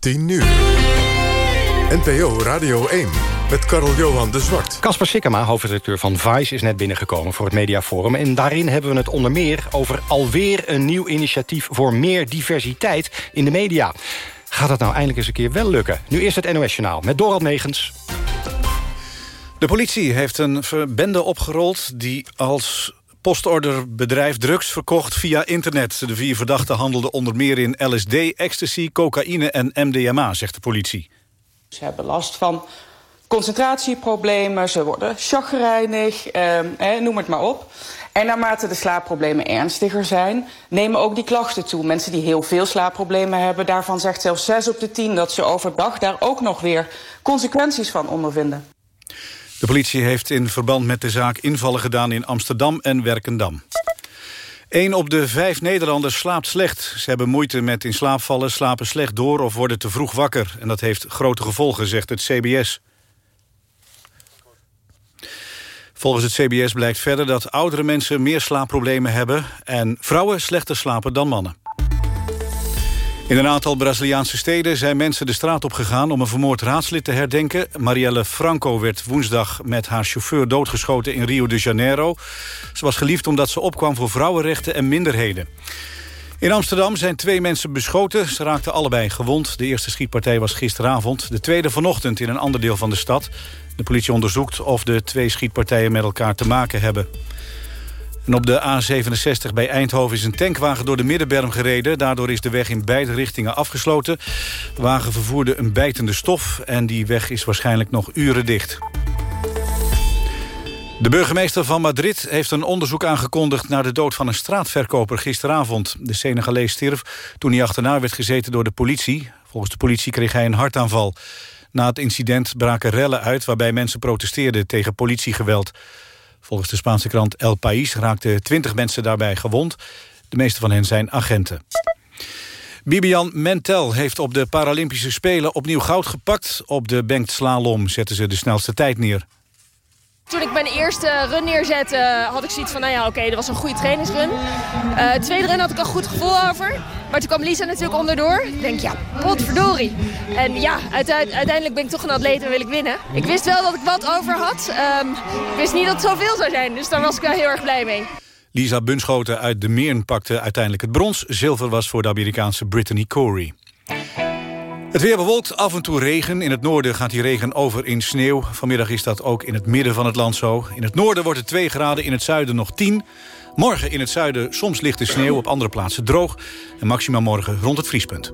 10 uur. NPO Radio 1 met Karel Johan de Zwart. Casper Sikkema, hoofdredacteur van Vice, is net binnengekomen voor het Mediaforum. En daarin hebben we het onder meer over alweer een nieuw initiatief... voor meer diversiteit in de media. Gaat dat nou eindelijk eens een keer wel lukken? Nu eerst het NOS-journaal met Dorald Megens. De politie heeft een bende opgerold die als postorderbedrijf drugs verkocht via internet. De vier verdachten handelden onder meer in LSD, ecstasy, cocaïne en MDMA, zegt de politie. Ze hebben last van concentratieproblemen, ze worden chagrijnig, eh, noem het maar op. En naarmate de slaapproblemen ernstiger zijn, nemen ook die klachten toe. Mensen die heel veel slaapproblemen hebben, daarvan zegt zelfs 6 op de 10 dat ze overdag daar ook nog weer consequenties van ondervinden. De politie heeft in verband met de zaak invallen gedaan in Amsterdam en Werkendam. Een op de vijf Nederlanders slaapt slecht. Ze hebben moeite met in slaap vallen, slapen slecht door of worden te vroeg wakker. En dat heeft grote gevolgen, zegt het CBS. Volgens het CBS blijkt verder dat oudere mensen meer slaapproblemen hebben... en vrouwen slechter slapen dan mannen. In een aantal Braziliaanse steden zijn mensen de straat op gegaan... om een vermoord raadslid te herdenken. Marielle Franco werd woensdag met haar chauffeur doodgeschoten in Rio de Janeiro. Ze was geliefd omdat ze opkwam voor vrouwenrechten en minderheden. In Amsterdam zijn twee mensen beschoten. Ze raakten allebei gewond. De eerste schietpartij was gisteravond. De tweede vanochtend in een ander deel van de stad. De politie onderzoekt of de twee schietpartijen met elkaar te maken hebben. En op de A67 bij Eindhoven is een tankwagen door de middenberm gereden. Daardoor is de weg in beide richtingen afgesloten. De wagen vervoerde een bijtende stof en die weg is waarschijnlijk nog uren dicht. De burgemeester van Madrid heeft een onderzoek aangekondigd... naar de dood van een straatverkoper gisteravond. De Senegalees stierf toen hij achterna werd gezeten door de politie. Volgens de politie kreeg hij een hartaanval. Na het incident braken rellen uit waarbij mensen protesteerden tegen politiegeweld. Volgens de Spaanse krant El País raakten 20 mensen daarbij gewond. De meeste van hen zijn agenten. Bibian Mentel heeft op de Paralympische Spelen opnieuw goud gepakt. Op de banked slalom zetten ze de snelste tijd neer. Toen ik mijn eerste run neerzette, had ik zoiets van, nou ja, oké, dat was een goede trainingsrun. Uh, tweede run had ik een goed gevoel over. Maar toen kwam Lisa natuurlijk onderdoor. Ik denk, ja, potverdorie. En ja, uiteindelijk ben ik toch een atleet en wil ik winnen. Ik wist wel dat ik wat over had. Um, ik wist niet dat het zoveel zou zijn, dus daar was ik wel heel erg blij mee. Lisa Bunschoten uit de Meern pakte uiteindelijk het brons. Zilver was voor de Amerikaanse Brittany Corey. Het weer bewolkt, af en toe regen. In het noorden gaat die regen over in sneeuw. Vanmiddag is dat ook in het midden van het land zo. In het noorden wordt het 2 graden, in het zuiden nog 10. Morgen in het zuiden soms lichte sneeuw, op andere plaatsen droog. En maximaal morgen rond het vriespunt.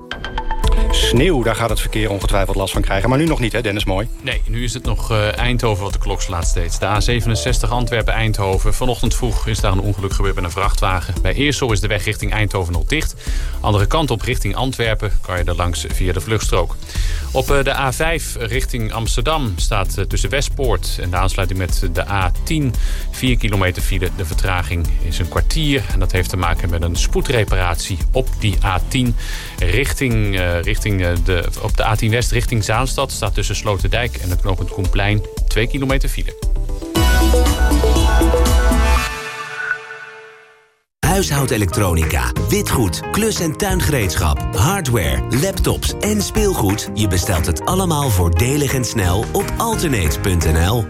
Sneeuw, daar gaat het verkeer ongetwijfeld last van krijgen. Maar nu nog niet, hè Dennis Mooi? Nee, nu is het nog uh, Eindhoven wat de klok slaat steeds. De A67 Antwerpen-Eindhoven. Vanochtend vroeg is daar een ongeluk gebeurd met een vrachtwagen. Bij Eersel is de weg richting Eindhoven nog dicht. Andere kant op richting Antwerpen kan je er langs via de vluchtstrook. Op uh, de A5 richting Amsterdam staat uh, tussen Westpoort en de aansluiting met de A10 4 kilometer file. De vertraging is een kwartier en dat heeft te maken met een spoedreparatie op die A10 richting, richting eh, de, op de A10 West richting Zaanstad... staat tussen Sloterdijk en het knooppunt Koenplein 2 kilometer file. Huishoudelektronica, witgoed, klus- en tuingereedschap, hardware, laptops en speelgoed. Je bestelt het allemaal voordelig en snel op alternate.nl.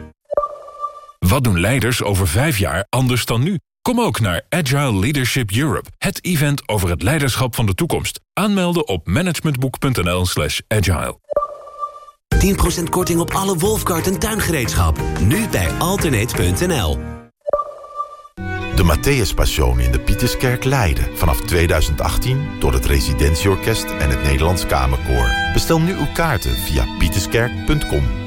Wat doen leiders over vijf jaar anders dan nu? Kom ook naar Agile Leadership Europe, het event over het leiderschap van de toekomst. Aanmelden op managementboek.nl slash agile. 10% korting op alle Wolfkart en tuingereedschap. Nu bij alternate.nl. De Matthäus Passion in de Pieterskerk Leiden. Vanaf 2018 door het Residentieorkest en het Nederlands Kamerkoor. Bestel nu uw kaarten via pieterskerk.com.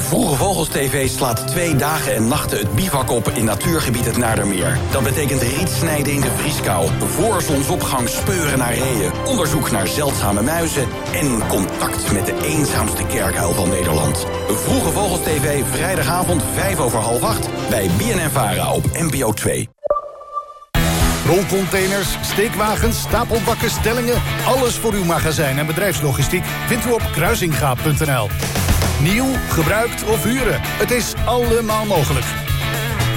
Vroege Vogels TV slaat twee dagen en nachten het bivak op in natuurgebied het Naardermeer. Dat betekent rietsnijden in de vrieskou, voor zonsopgang speuren naar reeën, onderzoek naar zeldzame muizen en contact met de eenzaamste kerkuil van Nederland. Vroege Vogels TV, vrijdagavond 5 over half 8 bij BNN Vara op NPO 2. Rolcontainers, steekwagens, stapelbakken, stellingen... alles voor uw magazijn en bedrijfslogistiek vindt u op kruisingaap.nl. Nieuw, gebruikt of huren, het is allemaal mogelijk.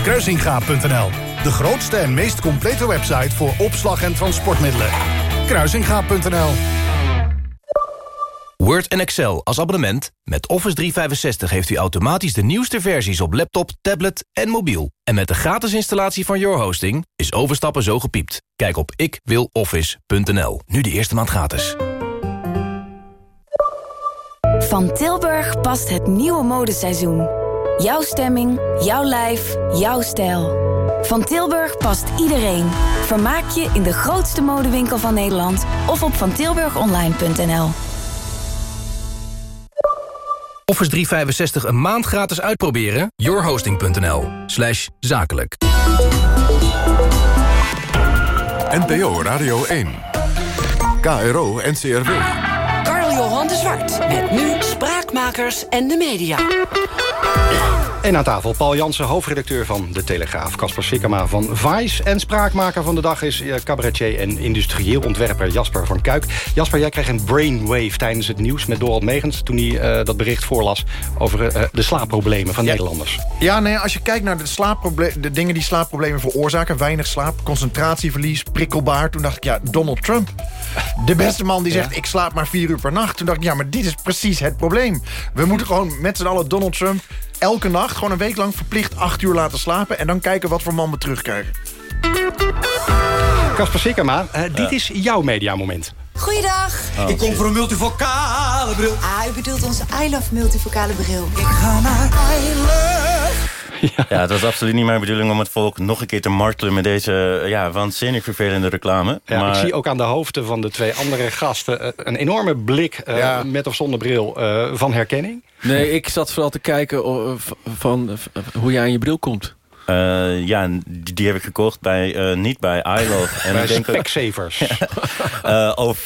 Kruisingaap.nl, de grootste en meest complete website... voor opslag en transportmiddelen. Kruisingaap.nl Word en Excel als abonnement. Met Office 365 heeft u automatisch de nieuwste versies op laptop, tablet en mobiel. En met de gratis installatie van Your Hosting is overstappen zo gepiept. Kijk op ikwiloffice.nl. Nu de eerste maand gratis. Van Tilburg past het nieuwe modeseizoen. Jouw stemming, jouw lijf, jouw stijl. Van Tilburg past iedereen. Vermaak je in de grootste modewinkel van Nederland of op vantilburgonline.nl. Office 365 een maand gratis uitproberen? yourhosting.nl slash zakelijk. NPO Radio 1. KRO NCRW. Carl Johan de Zwart. Met nu Spraakmakers en de media. En aan tafel Paul Jansen, hoofdredacteur van De Telegraaf. Casper Sikkema van Vice. En spraakmaker van de dag is eh, cabaretier en industrieel ontwerper Jasper van Kuik. Jasper, jij kreeg een brainwave tijdens het nieuws met Dorald Megens... toen hij uh, dat bericht voorlas over uh, de slaapproblemen van ja. Nederlanders. Ja, nee, als je kijkt naar de, slaapproblemen, de dingen die slaapproblemen veroorzaken... weinig slaap, concentratieverlies, prikkelbaar... toen dacht ik, ja, Donald Trump. De beste man die zegt, ja. ik slaap maar vier uur per nacht. Toen dacht ik, ja, maar dit is precies het probleem. We moeten gewoon met z'n allen Donald Trump elke nacht gewoon een week lang verplicht acht uur laten slapen... en dan kijken wat voor man we terugkrijgen. Kasper Sikkema, uh, dit ja. is jouw mediamoment. Goeiedag. Oh, ik kom voor een multifocale bril. Ah, u bedoelt onze I Love multifocale bril. Ik ga naar I Love... Ja. ja, het was absoluut niet mijn bedoeling om het volk nog een keer te martelen... met deze ja, waanzinnig vervelende reclame. Ja, maar... Ik zie ook aan de hoofden van de twee andere gasten... een enorme blik, uh, ja. met of zonder bril, uh, van herkenning. Nee, ik zat vooral te kijken of, van, van hoe jij aan je bril komt. Uh, ja, die, die, heb ik gekocht bij, uh, niet bij iLove. En bij Specsavers. uh, of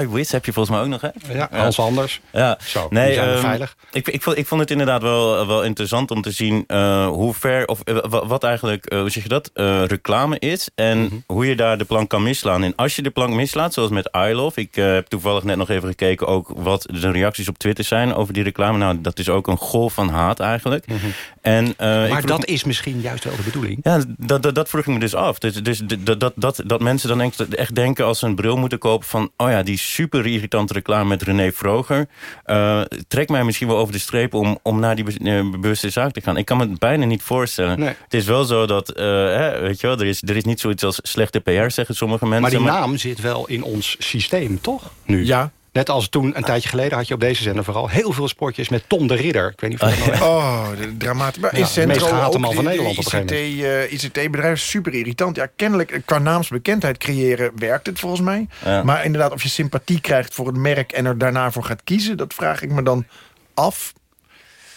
iWiz heb je volgens mij ook nog, hè? Ja, Hans Anders. Ja. Zo, nee, zijn um, veilig. Ik, ik, vond, ik vond het inderdaad wel, wel interessant om te zien hoe ver... of wat eigenlijk, hoe zeg je dat, reclame is... en mm -hmm. hoe je daar de plank kan misslaan. En als je de plank mislaat, zoals met iLove... ik heb toevallig net nog even gekeken ook wat de reacties op Twitter zijn... over die reclame. Nou, dat is ook een golf van haat eigenlijk. Mm -hmm. en, maar dat is misschien juist wel de bedoeling. Ja, dat, dat, dat vroeg ik me dus af. Dus, dus dat, dat, dat, dat mensen dan echt denken als ze een bril moeten kopen van... oh ja, die super irritante reclame met René Vroger... Uh, trekt mij misschien wel over de streep om, om naar die be bewuste zaak te gaan. Ik kan me het bijna niet voorstellen. Nee. Het is wel zo dat, uh, hè, weet je wel, er is, er is niet zoiets als slechte PR, zeggen sommige mensen. Maar die maar... naam zit wel in ons systeem, toch? Nu. Ja, Net als toen, een tijdje geleden, had je op deze zender vooral... heel veel sportjes met Tom de Ridder. Ik weet niet of je dat Oh, de dramatisch. Maar ja, is Centro de meest gehate man ook, van Nederland op ICT, een gegeven moment. uh, ICT-bedrijf, super irritant. Ja, kennelijk, qua naamsbekendheid creëren werkt het volgens mij. Ja. Maar inderdaad, of je sympathie krijgt voor het merk... en er daarna voor gaat kiezen, dat vraag ik me dan af.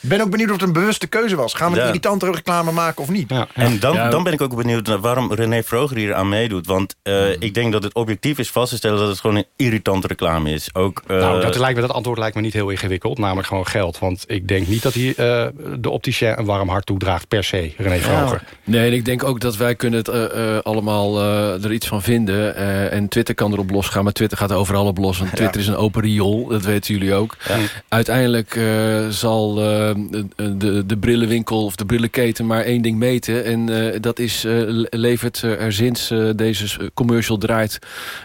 Ik ben ook benieuwd of het een bewuste keuze was. Gaan we Ja. een irritantere reclame maken of niet? En dan, Ja. dan ben ik ook benieuwd naar waarom René Vroger hier aan meedoet. Want uh, ik denk dat het objectief is vast te stellen... dat het gewoon een irritante reclame is. Ook, uh, Nou, dat, lijkt me, dat antwoord lijkt me niet heel ingewikkeld. Namelijk gewoon geld. Want ik denk niet dat hij uh, de opticien een warm hart toedraagt per se, René Vroger. Nee, en ik denk ook dat wij kunnen het uh, uh, allemaal uh, er iets van vinden. Uh, en Twitter kan erop losgaan, maar Twitter gaat overal op los. Want Twitter ja. is een open riool, dat weten jullie ook. Ja. Uiteindelijk uh, zal uh, de, de brillenwinkel of de brillenketen maar één ding meten. En uh, dat is, uh, levert er sinds deze commercial draait,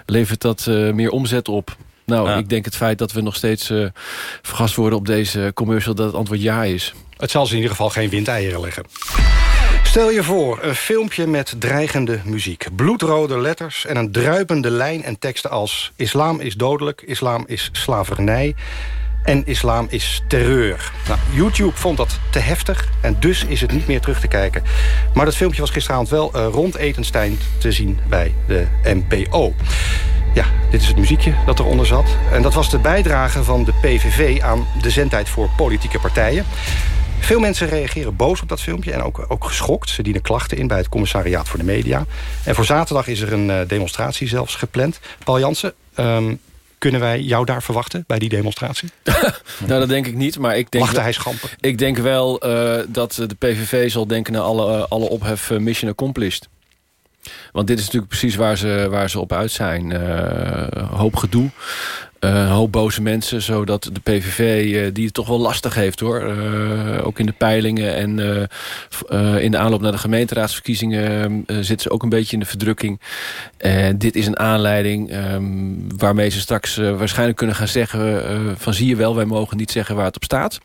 levert dat meer omzet op. Nou, ja. ik denk het feit dat we nog steeds vergast worden op deze commercial... dat het antwoord ja is. Het zal ze in ieder geval geen windeieren leggen. Stel je voor, een filmpje met dreigende muziek. Bloedrode letters en een druipende lijn en teksten als... islam is dodelijk, islam is slavernij... en islam is terreur. Nou, YouTube vond dat te heftig en dus is het niet meer terug te kijken. Maar dat filmpje was gisteravond wel uh, rond etenstijd te zien bij de NPO. Ja, dit is het muziekje dat eronder zat. En dat was de bijdrage van de PVV aan de zendtijd voor politieke partijen. Veel mensen reageren boos op dat filmpje en ook, ook geschokt. Ze dienen klachten in bij het commissariaat voor de media. En voor zaterdag is er een uh, demonstratie zelfs gepland. Paul Jansen, um, kunnen wij jou daar verwachten bij die demonstratie? nou, dat denk ik niet. Maar ik denk Lachte hij schamper? Ik denk wel uh, dat de PVV zal denken naar alle, uh, alle ophef mission accomplished. Want dit is natuurlijk precies waar ze, waar ze op uit zijn. hoop gedoe. Een hoop boze mensen, zodat de PVV, die het toch wel lastig heeft hoor. ook in de peilingen en in de aanloop naar de gemeenteraadsverkiezingen zitten ze ook een beetje in de verdrukking. Dit is een aanleiding ehm, waarmee ze straks waarschijnlijk kunnen gaan zeggen van zie je wel, wij mogen niet zeggen waar het op staat.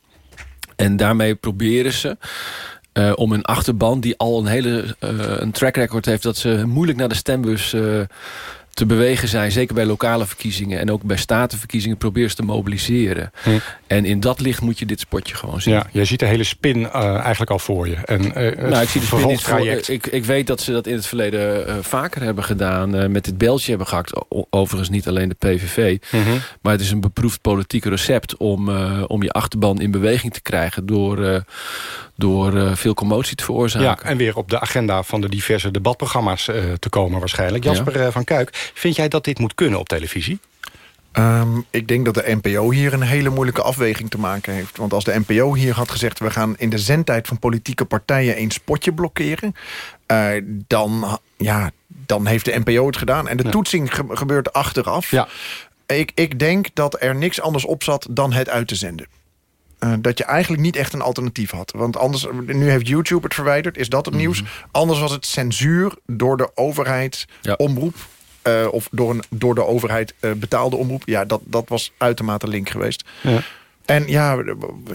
En daarmee proberen ze om een achterban die al een hele uh, een track record heeft... dat ze moeilijk naar de stembus te bewegen zijn. Zeker bij lokale verkiezingen en ook bij statenverkiezingen... proberen ze te mobiliseren. Hm. En in dat licht moet je dit spotje gewoon zien. Ja, je ziet de hele spin eigenlijk al voor je. En, nou, ik zie de spin voor, ik, ik weet dat ze dat in het verleden vaker hebben gedaan. met dit beltje hebben gehakt. Overigens niet alleen de PVV. -hmm. Maar het is een beproefd politiek recept... om, om je achterban in beweging te krijgen... door door uh, veel commotie te veroorzaken. Ja, en weer op de agenda van de diverse debatprogramma's uh, te komen waarschijnlijk. Jasper ja. van Kuik, vind jij dat dit moet kunnen op televisie? Um, ik denk dat de NPO hier een hele moeilijke afweging te maken heeft. Want als de NPO hier had gezegd... we gaan in de zendtijd van politieke partijen één spotje blokkeren... Uh, dan, ja, dan heeft de NPO het gedaan. En de ja. toetsing ge gebeurt achteraf. Ja. Ik, ik denk dat er niks anders op zat dan het uit te zenden. Uh, dat je eigenlijk niet echt een alternatief had. Want anders, nu heeft YouTube het verwijderd, is dat het mm -hmm. nieuws. Anders was het censuur door de overheid, ja. omroep... Uh, of door een door de overheid uh, betaalde omroep. Ja, dat, dat was uitermate link geweest. Ja. En ja,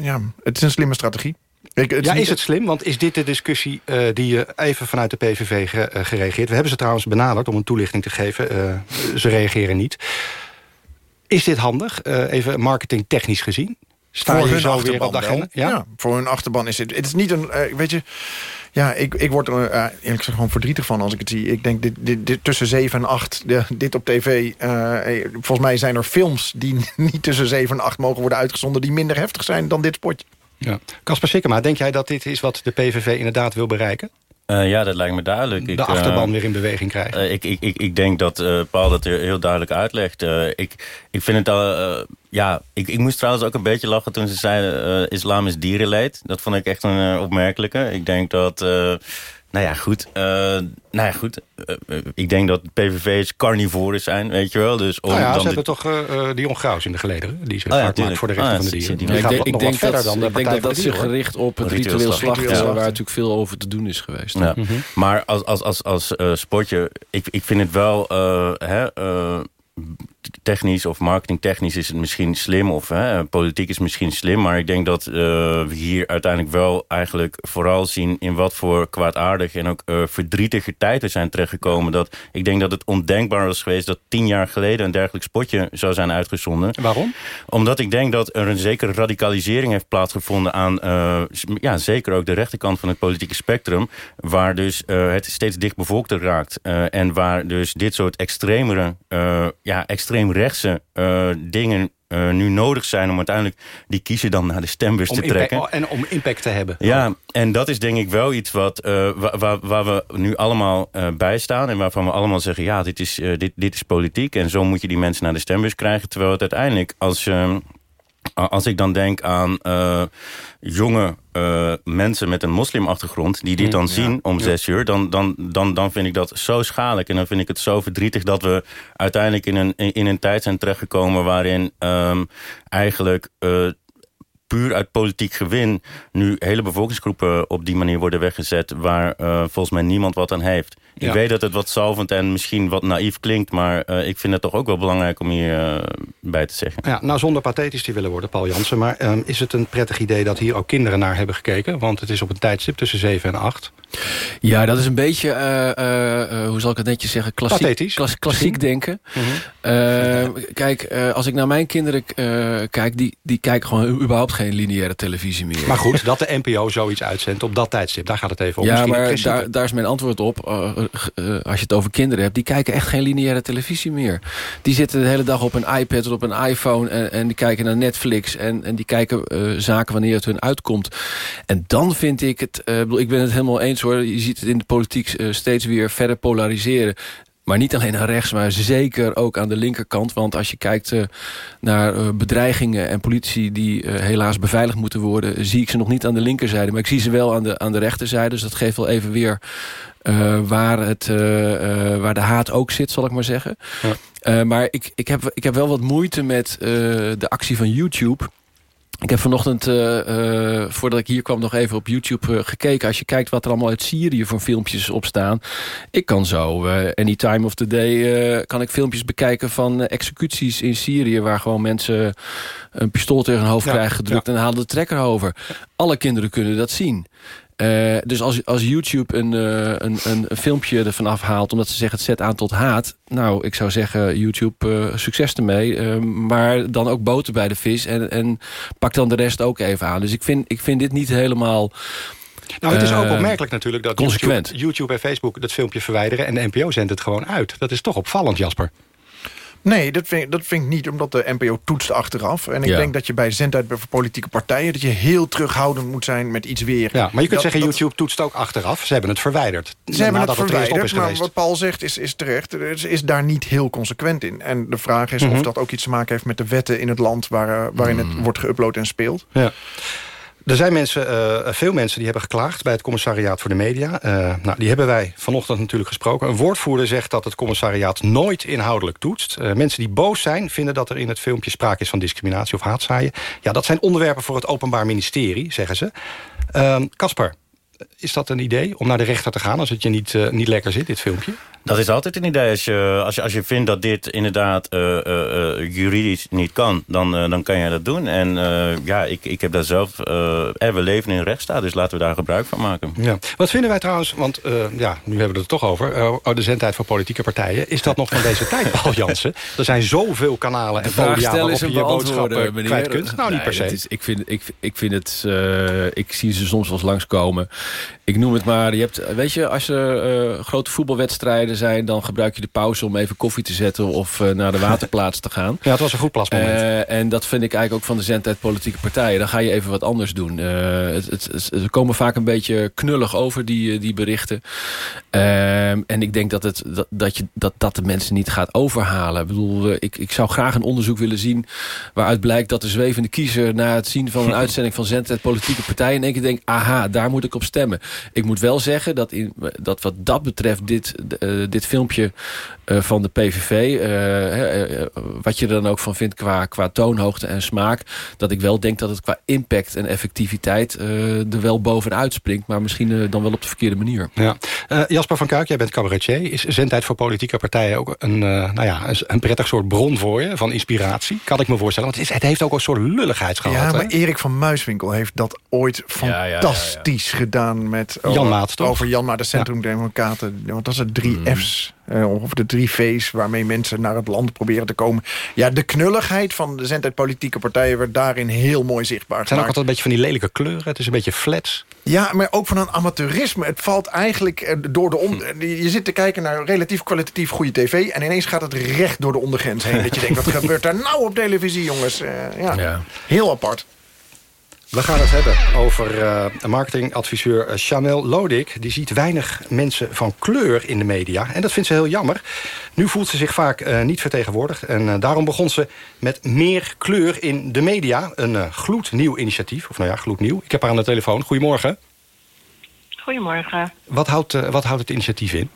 ja, het is een slimme strategie. Ik, het ja, is, is het slim? Want is dit de discussie uh, die je even vanuit de PVV ge, uh, gereageerd? We hebben ze trouwens benaderd om een toelichting te geven. Uh, ze reageren niet. Is dit handig, even marketingtechnisch gezien? Sta voor je hun zo achterban weer op de agenda? Ja? ja? voor hun achterban is het. Het is niet een, uh, weet je... Ja, ik, ik word er uh, eerlijk gezegd gewoon verdrietig van als ik het zie. Ik denk, dit, dit, dit tussen 7 en 8, de, dit op tv... Uh, volgens mij zijn er films die niet tussen 7 en 8 mogen worden uitgezonden... die minder heftig zijn dan dit spotje. Ja. Kasper Sikkema, denk jij dat dit is wat de PVV inderdaad wil bereiken? Uh, ja, dat lijkt me duidelijk. De ik, achterban uh, weer in beweging krijgen. Uh, ik, ik, ik, ik denk dat Paul dat heel duidelijk uitlegt. ik, ik vind het al... ja, ik, ik moest trouwens ook een beetje lachen toen ze zeiden... islam is dierenleed. Dat vond ik echt een opmerkelijke. Ik denk dat... Nou ja, goed. Uh, nou ja, goed. Uh, ik denk dat PVV's carnivoren zijn, weet je wel. Dus om nou ja, dan ze hebben toch uh, Dion Graus in de gelederen. Die zich oh, ja, maakt voor de rechten ah, van de dieren. Die, die ik denk, ik denk dat, dan de ik denk dat dat zich gericht op het ritueel slachten... Ja. waar natuurlijk veel over te doen is geweest. Ja. Mm -hmm. Maar als, als, als, als sportje, ik, ik vind het wel... Hè, technisch of marketingtechnisch is het misschien slim... of hè, politiek is misschien slim... maar ik denk dat uh, we hier uiteindelijk wel eigenlijk vooral zien... in wat voor kwaadaardig en ook uh, verdrietige tijden zijn terechtgekomen. Dat, ik denk dat het ondenkbaar was geweest... dat tien jaar geleden een dergelijk spotje zou zijn uitgezonden. Waarom? Omdat ik denk dat er een zekere radicalisering heeft plaatsgevonden... aan uh, ja, zeker ook de rechterkant van het politieke spectrum... waar dus het steeds dichtbevolkter raakt... en waar dus dit soort extremere... ja, extreem rechtse uh, dingen uh, nu nodig zijn... om uiteindelijk die kiezer dan naar de stembus om te trekken. Oh, en om impact te hebben. Ja, ook. en dat is denk ik wel iets wat, uh, waar, waar, we nu allemaal bij staan... en waarvan we allemaal zeggen, ja, dit is, dit, dit is politiek... en zo moet je die mensen naar de stembus krijgen. Terwijl het uiteindelijk, als, als ik dan denk aan jonge uh, mensen met een moslimachtergrond... die dit dan ja, zien om ja. zes uur... Dan, dan, dan, dan vind ik dat zo schadelijk. En dan vind ik het zo verdrietig dat we uiteindelijk in een, in een tijd zijn terechtgekomen... waarin um, eigenlijk... Uh, puur uit politiek gewin... nu hele bevolkingsgroepen op die manier worden weggezet... waar uh, volgens mij niemand wat aan heeft. Ik weet dat het wat zalvend en misschien wat naïef klinkt... maar uh, ik vind het toch ook wel belangrijk om hier uh, bij te zeggen. Ja, nou zonder pathetisch te willen worden, Paul Jansen... maar um, is het een prettig idee dat hier ook kinderen naar hebben gekeken? Want het is op een tijdstip tussen 7 en 8. Ja, dat is een beetje, uh, uh, hoe zal ik het netjes zeggen, klassiek, Pathetisch. klas, klassiek denken. Mm -hmm. kijk, als ik naar mijn kinderen kijk, die, die kijken gewoon überhaupt geen lineaire televisie meer. Maar goed, dat de NPO zoiets uitzendt op dat tijdstip, daar gaat het even om. Ja, maar daar, daar is mijn antwoord op. als je het over kinderen hebt, die kijken echt geen lineaire televisie meer. Die zitten de hele dag op een iPad of op een iPhone en, en die kijken naar Netflix en, en die kijken zaken wanneer het hun uitkomt. En dan vind ik het, ik ben het helemaal eens hoor. Je ziet het in de politiek steeds weer verder polariseren. Maar niet alleen naar rechts, maar zeker ook aan de linkerkant. Want als je kijkt uh, naar uh, bedreigingen en politici die uh, helaas beveiligd moeten worden... zie ik ze nog niet aan de linkerzijde. Maar ik zie ze wel aan de, aan de rechterzijde. Dus dat geeft wel even weer waar, het, waar de haat ook zit, zal ik maar zeggen. Ja. maar ik, ik, heb, ik heb wel wat moeite met de actie van YouTube... Ik heb vanochtend, uh, uh, voordat ik hier kwam, nog even op YouTube uh, gekeken. Als je kijkt wat er allemaal uit Syrië voor filmpjes op staan. Ik kan zo, any time of the day, kan ik filmpjes bekijken van executies in Syrië. Waar gewoon mensen een pistool tegen hun hoofd ja, krijgen gedrukt ja. en halen de trekker over. Alle kinderen kunnen dat zien. Uh, dus als, als YouTube een, uh, een, een, een, filmpje ervan afhaalt... omdat ze zeggen het zet aan tot haat... nou, ik zou zeggen YouTube, uh, succes ermee. maar dan ook boter bij de vis. En, en pak dan de rest ook even aan. Dus ik vind, ik vind dit niet helemaal... Nou, het is ook opmerkelijk natuurlijk dat YouTube, YouTube en Facebook dat filmpje verwijderen... en de NPO zendt het gewoon uit. Dat is toch opvallend, Jasper. Nee, dat vind, dat vind ik niet, omdat de NPO toetst achteraf. En ik Ja. denk dat je bij zendtijd voor politieke partijen... dat je heel terughoudend moet zijn met iets weer. Ja, maar je kunt Dat- zeggen, dat- YouTube toetst ook achteraf. Ze hebben het verwijderd. Ze hebben het er verwijderd, is maar wat Paul zegt is, is terecht. Er is, is daar niet heel consequent in. En de vraag is Mhm. of dat ook iets te maken heeft met de wetten in het land... Waar, eh, waarin Mm. het wordt geüpload en speelt. Ja. Er zijn mensen, eh, veel mensen die hebben geklaagd bij het commissariaat voor de media. Eh, nou, die hebben wij vanochtend natuurlijk gesproken. Een woordvoerder zegt dat het commissariaat nooit inhoudelijk toetst. Eh, mensen die boos zijn vinden dat er in het filmpje sprake is van discriminatie of haatzaaien. Ja, dat zijn onderwerpen voor het Openbaar Ministerie, zeggen ze. Ehm, Caspar, is dat een idee om naar de rechter te gaan als het je niet, niet lekker zit, dit filmpje? Dat is altijd een idee. Als je, als je, als je vindt dat dit inderdaad eh, eh, eh, juridisch niet kan, dan, dan kan je dat doen. En eh, ja, ik, ik heb dat zelf... eh, en we leven in een rechtsstaat, dus laten we daar gebruik van maken. Ja. Wat vinden wij trouwens, want eh, ja, nu hebben we het er toch over... oh, de zendtijd voor politieke partijen. Is dat nog van deze tijd, Paul Jansen? Er zijn zoveel kanalen en podia stellen waarop is je een je boodschappen meneer. kwijt kunt. Nou, niet per se. is- ik, vind, ik, ik vind het... eh, ik zie ze soms wel eens langskomen. Ik noem het maar... Je hebt, weet je, als er eh, grote voetbalwedstrijden zijn... dan gebruik je de pauze om even koffie te zetten... of eh, naar de waterplaats te gaan. Ja, het was een goed plasmoment. Eh, en dat vind ik eigenlijk ook van de zendtijd politieke partijen. Dan ga je even wat anders doen. Eh, het, het, het- ze komen vaak een beetje knullig over, die, die berichten. Ehm, en ik denk dat, het, dat, dat, je, dat dat de mensen niet gaat overhalen. Ik bedoel, ik, ik zou graag een onderzoek willen zien... waaruit blijkt dat de zwevende kiezer... na het zien van een uitzending van zendtijd politieke partijen... in één keer denkt, aha, daar moet ik op stemmen. Ik moet wel zeggen dat, in, dat wat dat betreft... dit, dit filmpje eh, van de PVV... eh, eh, wat je er dan ook van vindt qua, qua toonhoogte en smaak... dat ik wel denk dat het qua impact en effectiviteit... eh, er wel bovenuit springt, maar misschien dan wel op de verkeerde manier. Ja. Eh, Jasper van Kuik, jij bent cabaretier. Is zendtijd voor politieke partijen ook een, eh, nou ja, een, prettig soort bron voor je... van inspiratie? Kan ik me voorstellen. Want het, is, het heeft ook een soort lulligheidsgehalte. Ja, hè? maar Erik van Muiswinkel heeft dat ooit ja, ja, ja. fantastisch gedaan. Met, Jan over, Maat, toch? Over Jan Maat, de Centrumdemocraten. Want dat is het drie Mm. F's. eh, of de drie V's waarmee mensen naar het land proberen te komen. Ja, de knulligheid van de zendtijd politieke partijen... werd daarin heel mooi zichtbaar Het zijn ook altijd een beetje van die lelijke kleuren. Het is een beetje flats. Ja, maar ook van een amateurisme. Het valt eigenlijk eh, door de... On Hm. Je zit te kijken naar relatief kwalitatief goede tv... en ineens gaat het recht door de ondergrens heen. dat je denkt, wat gebeurt er nou op televisie, jongens? Eh, ja. Heel apart. We gaan het hebben over eh, marketingadviseur eh, Chanel Lodik. Die ziet weinig mensen van kleur in de media. En dat vindt ze heel jammer. Nu voelt ze zich vaak eh, niet vertegenwoordigd. En daarom begon ze met meer kleur in de media. Een gloednieuw initiatief. Of nou ja, gloednieuw. Ik heb haar aan de telefoon. Goedemorgen. Goedemorgen. Wat houdt, wat houdt het initiatief in?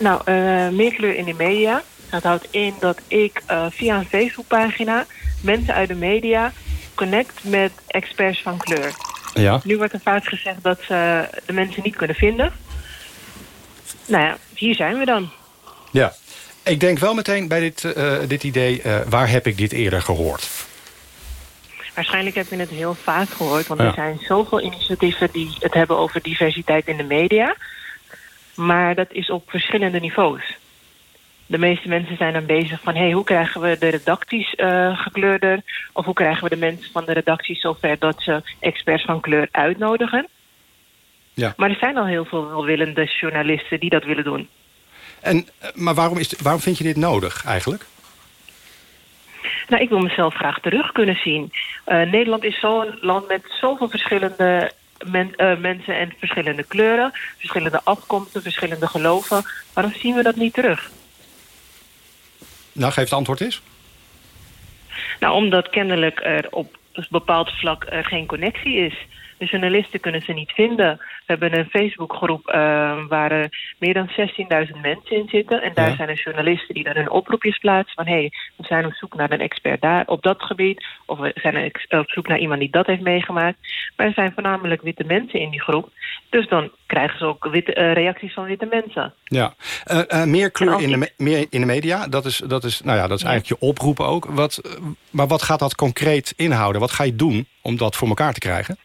Nou, meer kleur in de media. Dat houdt in dat ik via een Facebookpagina mensen uit de media connect met experts van kleur. Ja. Nu wordt er vaak gezegd dat ze de mensen niet kunnen vinden. Nou ja, hier zijn we dan. Ja. Ik denk wel meteen bij dit, eh, dit idee... eh, waar heb ik dit eerder gehoord? Waarschijnlijk heb je het heel vaak gehoord, want Ja. er zijn zoveel initiatieven die het hebben over diversiteit in de media. Maar dat is op verschillende niveaus. De meeste mensen zijn dan bezig van... Hey, hoe krijgen we de redacties eh, gekleurder? Of hoe krijgen we de mensen van de redacties zover... dat ze experts van kleur uitnodigen? Ja. Maar er zijn al heel veel welwillende journalisten die dat willen doen. En, eh, maar waarom, is, waarom vind je dit nodig eigenlijk? Nou, ik wil mezelf graag terug kunnen zien. Eh, Nederland is zo'n land met zoveel verschillende men, mensen en verschillende kleuren, verschillende afkomsten, verschillende geloven. Waarom zien we dat niet terug? Nou, geef het antwoord eens. Nou, omdat kennelijk er op een bepaald vlak er geen connectie is. De journalisten kunnen ze niet vinden. We hebben een Facebookgroep uh, waar er meer dan 16.000 mensen in zitten. En daar Ja. zijn er journalisten die dan hun oproepjes plaatsen. Van hé, hey, we zijn op zoek naar een expert daar op dat gebied. Of we zijn op zoek naar iemand die dat heeft meegemaakt. Maar er zijn voornamelijk witte mensen in die groep. Dus dan krijgen ze ook witte, eh, reacties van witte mensen. Ja. Eh, eh, meer kleur in de, me- meer in de media, dat is, dat is, nou ja, dat is eigenlijk je oproep ook. Wat, maar wat gaat dat concreet inhouden? Wat ga je doen om dat voor elkaar te krijgen?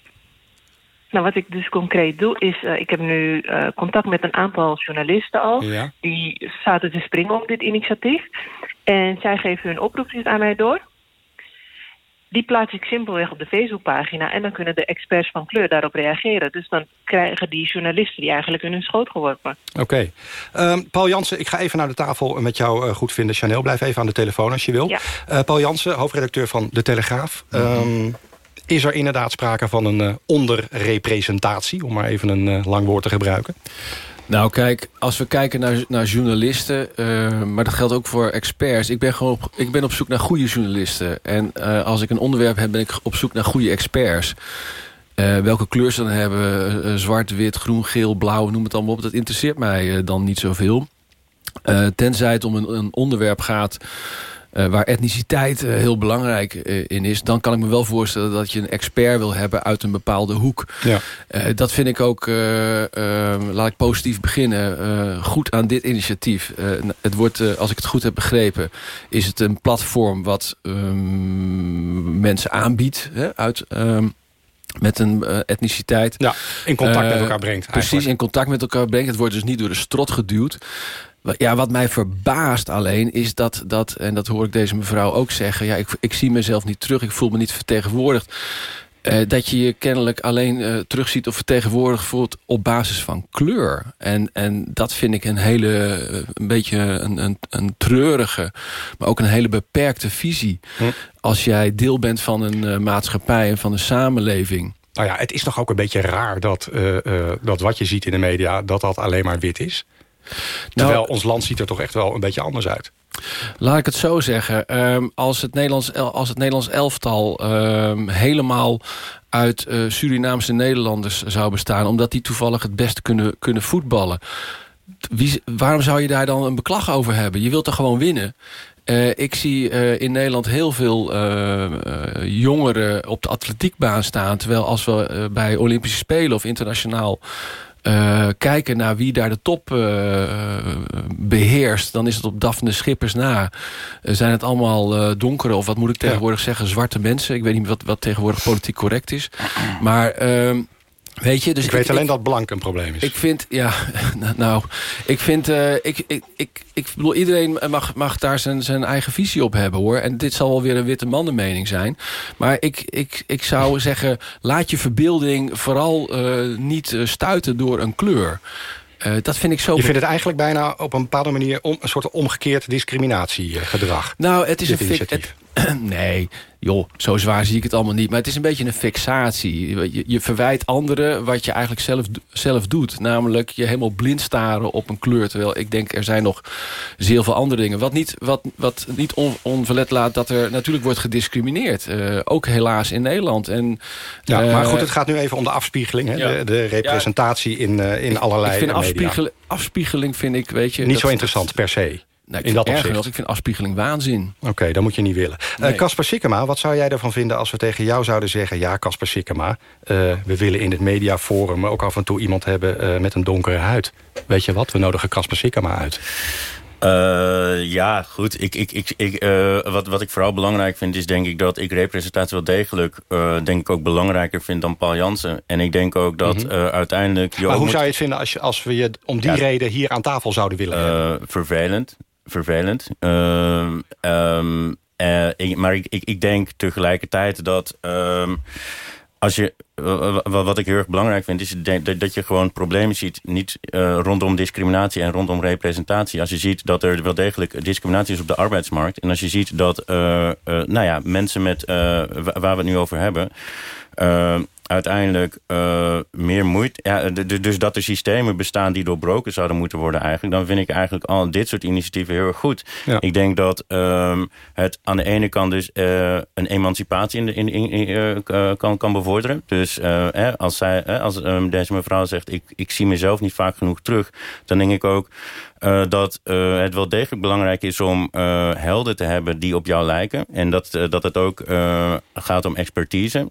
Nou, wat ik dus concreet doe is, eh, ik heb nu eh, contact met een aantal journalisten al. Ja. Die zaten te springen om dit initiatief. En zij geven hun oproepjes aan mij door. Die plaats ik simpelweg op de Facebookpagina. En dan kunnen de experts van kleur daarop reageren. Dus dan krijgen die journalisten die eigenlijk in hun schoot geworpen. Oké. Ehm, Paul Jansen, ik ga even naar de tafel met jou eh, goed vinden. Chanel, blijf even aan de telefoon als je wil. Ja. Paul Jansen, hoofdredacteur van De Telegraaf. Ehm, is er inderdaad sprake van een eh, onderrepresentatie... om maar even een eh, lang woord te gebruiken? Nou kijk, als we kijken naar, naar journalisten, eh, maar dat geldt ook voor experts. Ik ben gewoon op, ik ben op zoek naar goede journalisten. En als ik een onderwerp heb, ben ik op zoek naar goede experts. Welke kleur dan hebben, zwart, wit, groen, geel, blauw, noem het allemaal op. Dat interesseert mij dan niet zoveel. Tenzij het om een, een onderwerp gaat eh, waar etniciteit eh, heel belangrijk eh, in is... dan kan ik me wel voorstellen dat je een expert wil hebben uit een bepaalde hoek. Ja. Dat vind ik ook, eh, eh, laat ik positief beginnen, goed aan dit initiatief. Het wordt, als ik het goed heb begrepen, is het een platform wat ehm, mensen aanbiedt hè, uit... ehm, met een etniciteit. Ja, in contact met elkaar brengt, Precies, eigenlijk. in contact met elkaar brengt. Het wordt dus niet door de strot geduwd. Ja, wat mij verbaast alleen is dat, dat en dat hoor ik deze mevrouw ook zeggen... ja, ik, ik zie mezelf niet terug, ik voel me niet vertegenwoordigd... eh, dat je je kennelijk alleen eh, terugziet of vertegenwoordigd voelt op basis van kleur. En, en dat vind ik een hele, eh, een beetje een, een, een treurige, maar ook een hele beperkte visie. Als jij deel bent van een maatschappij en van een samenleving... Nou ja, het is toch ook een beetje raar dat, dat wat je ziet in de media... dat dat alleen maar wit is. Terwijl ons land ziet er toch echt wel een beetje anders uit. Laat ik het zo zeggen. Ehm, als, het Nederlands, als het Nederlands elftal ehm, helemaal uit eh, Surinaamse Nederlanders zou bestaan... omdat die toevallig het beste kunnen, kunnen voetballen... Wie, waarom zou je daar dan een beklag over hebben? Je wilt er gewoon winnen. Eh, ik zie eh, in Nederland heel veel eh, eh, jongeren op de atletiekbaan staan... terwijl als we bij Olympische Spelen of internationaal... eh, kijken naar wie daar de top eh, beheerst... dan is het op Daphne Schippers na. Eh, zijn het allemaal donkere, of wat moet ik tegenwoordig zeggen... zwarte mensen. Ik weet niet wat, wat tegenwoordig politiek correct is. Maar... ehm, Weet je, dus ik weet alleen dat blank een probleem is. ik vind, ja, nou, ik vind, eh, ik, ik, ik, ik bedoel, iedereen mag, mag daar zijn, zijn eigen visie op hebben, hoor. En dit zal wel weer een witte mannenmening zijn. Maar ik, ik, ik zou zeggen, laat je verbeelding vooral eh, niet eh, stuiten door een kleur. Dat vind ik zo... Je vindt het eigenlijk bijna op een bepaalde manier... Om, een soort omgekeerd discriminatiegedrag. Nou, het is een het- nee, joh, zo zwaar zie ik het allemaal niet. Maar het is een beetje een fixatie. Je, je verwijt anderen wat je eigenlijk zelf, zelf doet. Namelijk je helemaal blind staren op een kleur. Terwijl ik denk, er zijn nog zeer veel andere dingen. Wat niet, wat, wat niet on, onverlet laat dat er natuurlijk wordt gediscrimineerd. Eh, ook helaas in Nederland. En, Ja, eh, maar goed, het gaat nu even om de afspiegeling. Hè? ja. De, de representatie in, eh, in allerlei ik vind media. afspiegelen, afspiegeling vind ik, weet je... Niet dat- zo interessant per se. Nee, ik in vind dat opzicht. nog, ik vind afspiegeling waanzin. Oké, dat moet je niet willen. Eh, Nee. Casper Sikkema, wat zou jij ervan vinden als we tegen jou zouden zeggen... ja, Casper Sikkema, eh, we willen in het mediaforum ook af en toe iemand hebben eh, met een donkere huid. Weet je wat, we nodigen Casper Sikkema uit. Eh, ja, goed. Ik, ik, ik, ik, eh, wat, wat ik vooral belangrijk vind is denk ik dat ik representatie wel degelijk eh, denk ik ook belangrijker vind dan Paul Jansen. En ik denk ook dat Mhm. eh, uiteindelijk... je maar hoe moet- zou je het vinden als, je, als we je om die Ja. reden hier aan tafel zouden willen hebben? Eh, vervelend. Vervelend. Ehm, ehm, eh, ik- maar ik, ik, denk tegelijkertijd dat... ehm, als je, wa- wat ik heel erg belangrijk vind... is dat- je gewoon problemen ziet... niet eh, rondom discriminatie en rondom representatie. Als je ziet dat er wel degelijk discriminatie is op de arbeidsmarkt... en als je ziet dat eh, eh, nou ja, mensen met, eh, wa- waar we het nu over hebben... eh, uiteindelijk uh, meer moeite... Ja, dus dat er systemen bestaan die doorbroken zouden moeten worden eigenlijk... dan vind ik eigenlijk al dit soort initiatieven heel erg goed. Ik denk dat um, het aan de ene kant dus uh, een emancipatie in de, in, in, in uh, kan, kan bevorderen. Dus eh, als, zij, als um, deze mevrouw zegt... Ik, ik zie mezelf niet vaak genoeg terug... dan denk ik ook... Uh, dat uh, het wel degelijk belangrijk is om uh, helden te hebben die op jou lijken. En dat, dat het ook gaat om expertise.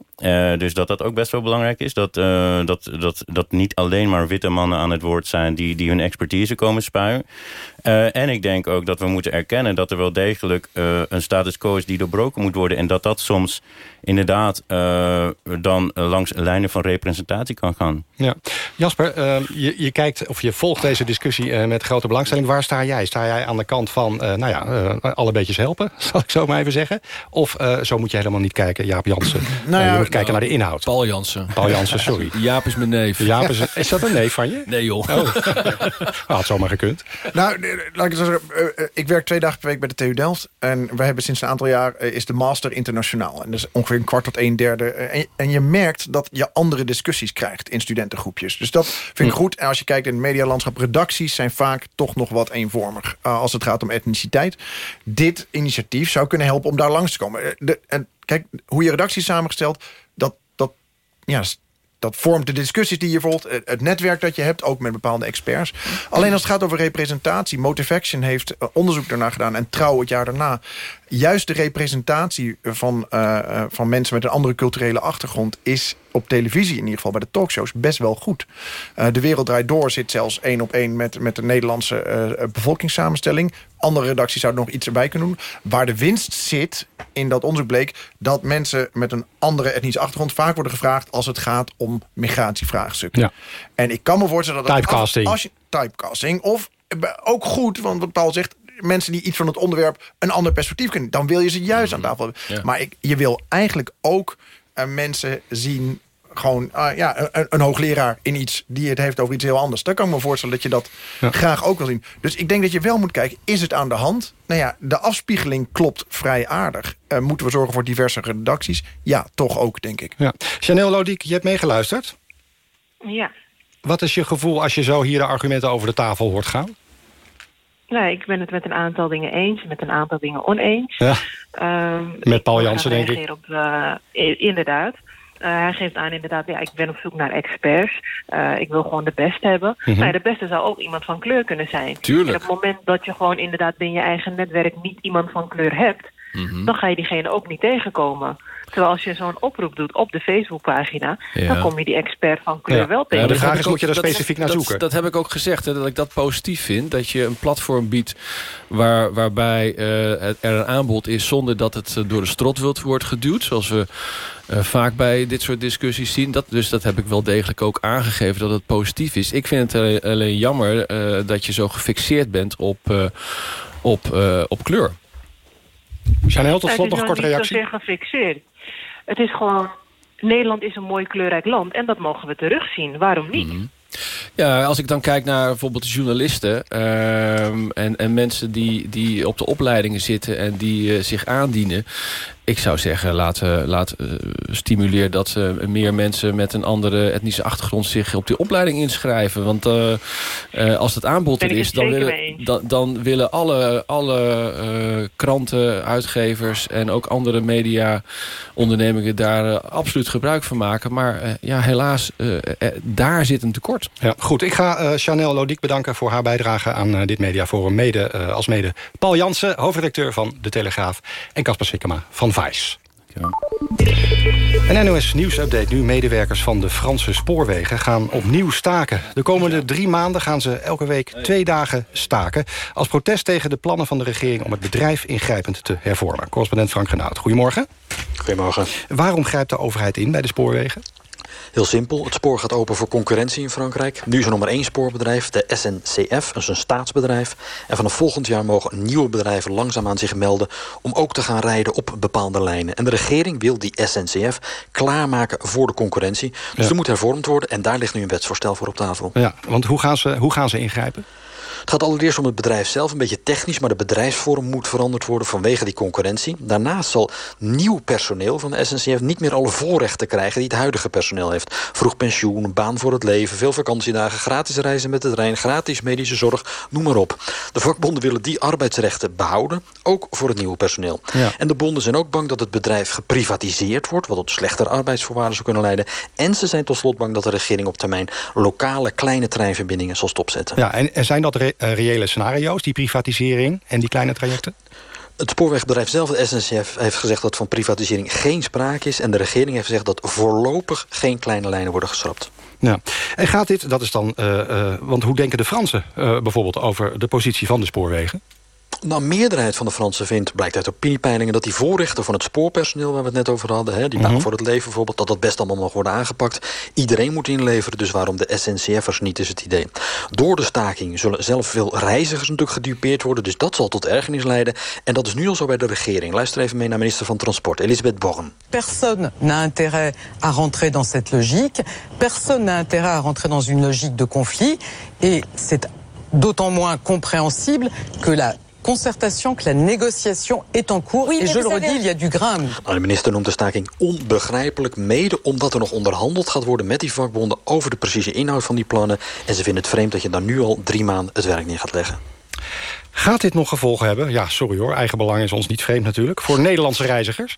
dus dat dat ook best wel belangrijk is. Dat, dat, dat, dat niet alleen maar witte mannen aan het woord zijn die, die hun expertise komen spuien. en ik denk ook dat we moeten erkennen dat er wel degelijk een status quo is die doorbroken moet worden. En dat dat soms inderdaad dan langs lijnen van representatie kan gaan. Ja. Jasper, je, je kijkt of je volgt deze discussie met grote belangstelling belangstelling. Waar sta jij? Sta jij aan de kant van, uh, nou ja, uh, alle beetjes helpen, zal ik zo maar even zeggen? Of uh, zo moet je helemaal niet kijken, Jaap Jansen. Nou ja, je moet kijken naar de inhoud. Paul Jansen. Paul Jansen, sorry. Jaap is mijn neef. Jaap is, is dat een neef van je? Nee joh. Oh. Had zomaar gekund. Nou, laat ik, zeggen, ik werk twee dagen per week bij de TU Delft. En we hebben sinds een aantal jaar is de master internationaal. En dat is ongeveer een kwart tot een derde. En, en je merkt dat je andere discussies krijgt in studentengroepjes. Dus dat vind ik hm. goed. En als je kijkt in het medialandschap, redacties zijn vaak toch nog wat eenvormig uh, als het gaat om etniciteit. Dit initiatief zou kunnen helpen om daar langs te komen. Eh, de, en kijk, hoe je redactie samengesteld, dat, dat, ja, dat vormt de discussies die je volgt. Het netwerk dat je hebt, ook met bepaalde experts. Alleen als het gaat over representatie. Motivaction heeft eh, onderzoek daarna gedaan. En Trouw het jaar daarna. Juist de representatie van, van mensen met een andere culturele achtergrond... is op televisie, in ieder geval bij de talkshows, best wel goed. Uh, de Wereld Draait Door zit zelfs één op één... met, met de Nederlandse uh, bevolkingssamenstelling. Andere redacties zouden nog iets erbij kunnen doen. Waar de winst zit, in dat onderzoek bleek... dat mensen met een andere etnische achtergrond... vaak worden gevraagd als het gaat om migratievraagstukken. Ja. En ik kan me voorstellen dat... Typecasting. Als, als je, typecasting. Of ook goed, want wat Paul zegt mensen die iets van het onderwerp een ander perspectief kunnen. Dan wil je ze juist aan tafel hebben. Maar ik, je wil eigenlijk ook mensen zien gewoon uh, ja, een, een, hoogleraar in iets die het heeft over iets heel anders. Dan kan ik me voorstellen dat je dat graag ook wil zien. Dus ik denk dat je wel moet kijken, is het aan de hand? Nou ja, de afspiegeling klopt vrij aardig. Uh, moeten we zorgen voor diverse redacties? Ja, toch ook, denk ik. Ja. Chanel Lodiek, je hebt meegeluisterd? Ja. Wat is je gevoel als je zo hier de argumenten over de tafel hoort gaan? Nou, ik ben het met een aantal dingen eens, met een aantal dingen oneens. Ja. Um, met Paul Jansen, denk ik. Op, uh, inderdaad. Uh, hij geeft aan inderdaad, ja, ik ben op zoek naar experts. Uh, ik wil gewoon de beste hebben. Mm -hmm. Maar de beste zou ook iemand van kleur kunnen zijn. Tuurlijk. En op het moment dat je gewoon inderdaad binnen je eigen netwerk niet iemand van kleur hebt... Mm -hmm. dan ga je diegene ook niet tegenkomen. Terwijl als je zo'n oproep doet op de Facebookpagina... Ja. dan kom je die expert van kleur ja. wel tegen. Ja, de vraag is, moet je daar specifiek naar zoeken? Dat, dat, heb ik ook gezegd, hè, dat ik dat positief vind. Dat je een platform biedt waar, waarbij uh, er een aanbod is... zonder dat het door de strot wordt geduwd. Zoals we uh, vaak bij dit soort discussies zien. Dat, dus dat heb ik wel degelijk ook aangegeven dat het positief is. Ik vind het alleen jammer uh, dat je zo gefixeerd bent op, op, op kleur. Chanel, tot slot nog een korte reactie. Het is niet gefixeerd. Het is gewoon... Nederland is een mooi kleurrijk land en dat mogen we terugzien. Waarom niet? Mm -hmm. Ja, als ik dan kijk naar bijvoorbeeld de journalisten... Uh, en, en mensen die, die op de opleidingen zitten en die uh, zich aandienen... ik zou zeggen, laat, uh, laat uh, stimuleer dat uh, meer mensen met een andere etnische achtergrond... zich op die opleiding inschrijven. Want als het aanbod er is, dan willen, dan, dan, willen alle, alle kranten, uitgevers... en ook andere media-ondernemingen daar absoluut gebruik van maken. Maar ja, helaas, daar zit een tekort. Ja, goed, ik ga uh, Chanel Lodiek bedanken voor haar bijdrage aan uh, dit mediaforum. Mede, uh, als mede Paul Jansen, hoofdredacteur van De Telegraaf... en Casper Sikkema van Vice. Een NOS Nieuwsupdate nu. Medewerkers van de Franse spoorwegen gaan opnieuw staken. De komende drie maanden gaan ze elke week twee dagen staken... als protest tegen de plannen van de regering... om het bedrijf ingrijpend te hervormen. Correspondent Frank Renaud, goedemorgen. Goedemorgen. Waarom grijpt de overheid in bij de spoorwegen? Heel simpel, het spoor gaat open voor concurrentie in Frankrijk. Nu is er nog maar één spoorbedrijf, de SNCF, dat is een staatsbedrijf. En vanaf volgend jaar mogen nieuwe bedrijven langzaamaan zich melden... om ook te gaan rijden op bepaalde lijnen. En de regering wil die SNCF klaarmaken voor de concurrentie. Dus ja. er moet hervormd worden en daar ligt nu een wetsvoorstel voor op tafel. Ja, want hoe gaan ze, hoe gaan ze ingrijpen? Het gaat allereerst om het bedrijf zelf, een beetje technisch... maar de bedrijfsvorm moet veranderd worden vanwege die concurrentie. Daarnaast zal nieuw personeel van de SNCF niet meer alle voorrechten krijgen... die het huidige personeel heeft. Vroeg pensioen, een baan voor het leven, veel vakantiedagen... gratis reizen met de trein, gratis medische zorg, noem maar op. De vakbonden willen die arbeidsrechten behouden, ook voor het nieuwe personeel. Ja. En de bonden zijn ook bang dat het bedrijf geprivatiseerd wordt... wat tot slechtere arbeidsvoorwaarden zou kunnen leiden. En ze zijn tot slot bang dat de regering op termijn... lokale kleine treinverbindingen zal stopzetten. Ja, en, en zijn dat re- eh, reële scenario's, die privatisering en die kleine trajecten? Het spoorwegbedrijf zelf, de SNCF, heeft gezegd dat van privatisering geen sprake is. En de regering heeft gezegd dat voorlopig geen kleine lijnen worden geschrapt. Ja. En gaat dit, dat is dan... eh, eh, want hoe denken de Fransen bijvoorbeeld over de positie van de spoorwegen? Nou, een meerderheid van de Fransen vindt, blijkt uit opiniepeilingen... dat die voorrechten van het spoorpersoneel waar we het net over hadden... Hè, die baan Mhm. voor het leven bijvoorbeeld, dat dat best allemaal mag worden aangepakt. Iedereen moet inleveren, dus waarom de SNCF'ers niet is het idee. Door de staking zullen zelf veel reizigers natuurlijk gedupeerd worden... dus dat zal tot ergernis leiden. En dat is nu al zo bij de regering. Luister even mee naar minister van Transport, Elisabeth Born. Personne n'a intérêt à rentrer dans cette logique. Personne n'a intérêt à rentrer dans une logique de conflit. Et c'est d'autant moins compréhensible que la concertation, que la négociation est en cours. et je le redis, il y a du grain. Nou, de minister noemt de staking onbegrijpelijk... mede omdat er nog onderhandeld gaat worden met die vakbonden... over de precieze inhoud van die plannen. En ze vinden het vreemd dat je daar nu al drie maanden het werk neer gaat leggen. Gaat dit nog gevolgen hebben? Ja, sorry hoor, eigen belang is ons niet vreemd natuurlijk. Voor Nederlandse reizigers?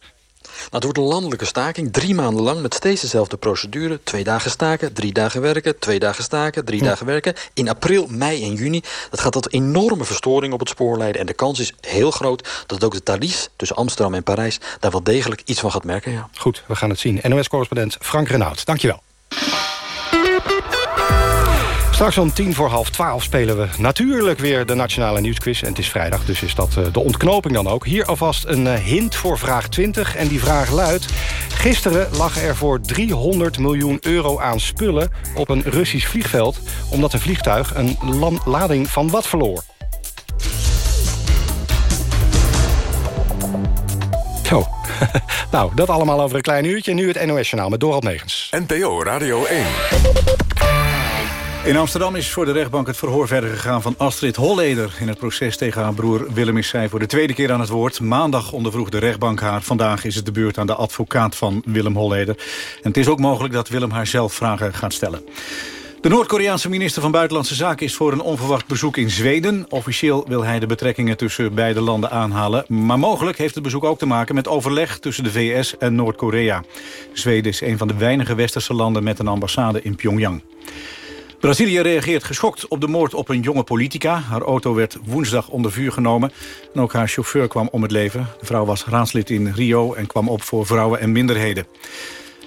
Het wordt een landelijke staking, drie maanden lang... met steeds dezelfde procedure. Twee dagen staken, drie dagen werken, twee dagen staken, drie dagen werken. In april, mei en juni. Dat gaat tot enorme verstoring op het spoor leiden. En de kans is heel groot dat ook de Thalys tussen Amsterdam en Parijs... daar wel degelijk iets van gaat merken, ja. Goed, we gaan het zien. NOS-correspondent Frank Renaud, dankjewel. Straks om tien voor half twaalf spelen we natuurlijk weer de Nationale Nieuwsquiz. En het is vrijdag, dus is dat eh, de ontknoping dan ook. Hier alvast een eh, hint voor vraag 20. En die vraag luidt... Gisteren lag er voor 300 miljoen euro aan spullen op een Russisch vliegveld... omdat een vliegtuig een lading van wat verloor? Zo. nou, dat allemaal over een klein uurtje. Nu het NOS-journaal met Dorald Megens. NPO Radio 1. In Amsterdam is voor de rechtbank het verhoor verder gegaan van Astrid Holleder. In het proces tegen haar broer Willem is zij voor de tweede keer aan het woord. Maandag ondervroeg de rechtbank haar. Vandaag is het de beurt aan de advocaat van Willem Holleder. En het is ook mogelijk dat Willem haar zelf vragen gaat stellen. De Noord-Koreaanse minister van Buitenlandse Zaken is voor een onverwacht bezoek in Zweden. Officieel wil hij de betrekkingen tussen beide landen aanhalen. Maar mogelijk heeft het bezoek ook te maken met overleg tussen de VS en Noord-Korea. Zweden is een van de weinige westerse landen met een ambassade in Pyongyang. Brazilië reageert geschokt op de moord op een jonge politica. Haar auto werd woensdag onder vuur genomen. En ook haar chauffeur kwam om het leven. De vrouw was raadslid in Rio en kwam op voor vrouwen en minderheden.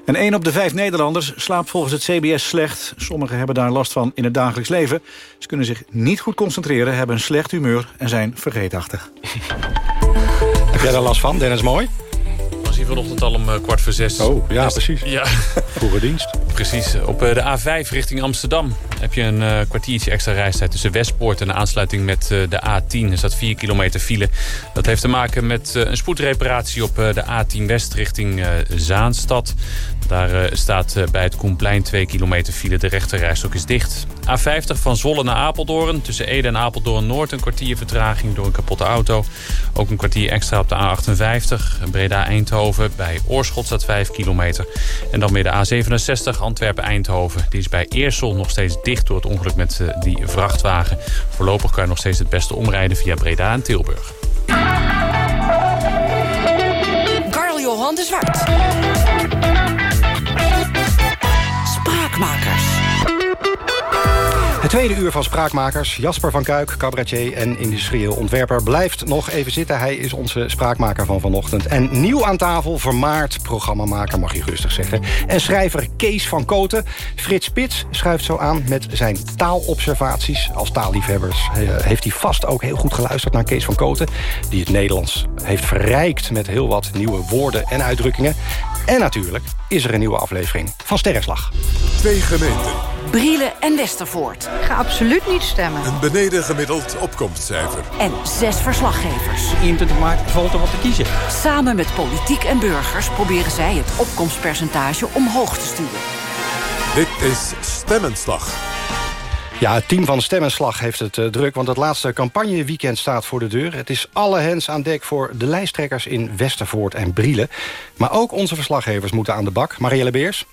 En één op de vijf Nederlanders slaapt volgens het CBS slecht. Sommigen hebben daar last van in het dagelijks leven. Ze kunnen zich niet goed concentreren, hebben een slecht humeur en zijn vergeetachtig. Heb jij daar last van, Dennis Mooi? Vanochtend al om eh, kwart voor zes. Oh, ja, precies. Ja. Vroege dienst. Precies. Op eh, de A5 richting Amsterdam heb je een eh, kwartiertje extra reistijd tussen Westpoort en de aansluiting met de A10. Er staat 4 kilometer file. Dat heeft te maken met een spoedreparatie op de A10 West richting Zaanstad. Daar staat bij het Koenplein 2 kilometer file. De rechterrijstok is dicht. A50 van Zwolle naar Apeldoorn. Tussen Ede en Apeldoorn Noord een kwartier vertraging door een kapotte auto. Ook een kwartier extra op de A58. Breda-Eindhoven. Bij Oorschot staat 5 kilometer. En dan weer de A67 Antwerpen-Eindhoven. Die is bij Eersel nog steeds dicht door het ongeluk met eh, die vrachtwagen. Voorlopig kan je nog steeds het beste omrijden via Breda en Tilburg. Carl Johan de Zwart. Tweede uur van Spraakmakers, Jasper van Kuik, cabaretier en industrieel ontwerper... blijft nog even zitten. Hij is onze spraakmaker van vanochtend. En nieuw aan tafel, vermaard programmamaker, mag je rustig zeggen. En schrijver Kees van Koten. Frits Spits schuift zo aan met zijn taalobservaties. Als taalliefhebbers eh, heeft hij vast ook heel goed geluisterd naar Kees van Koten... die het Nederlands heeft verrijkt met heel wat nieuwe woorden en uitdrukkingen. En natuurlijk is er een nieuwe aflevering van Sterrenslag. Twee gemeenten. Brielen en Westervoort. Ik ga absoluut niet stemmen. Een beneden gemiddeld opkomstcijfer. En zes verslaggevers. 21 maart valt er wat te kiezen. Samen met politiek en burgers proberen zij het opkomstpercentage omhoog te sturen. Dit is Stemmenslag. Ja, het team van Stemmenslag heeft het uh, druk... want het laatste campagneweekend staat voor de deur. Het is alle hens aan dek voor de lijsttrekkers in Westervoort en Brielen. Maar ook onze verslaggevers moeten aan de bak. Marielle Beers.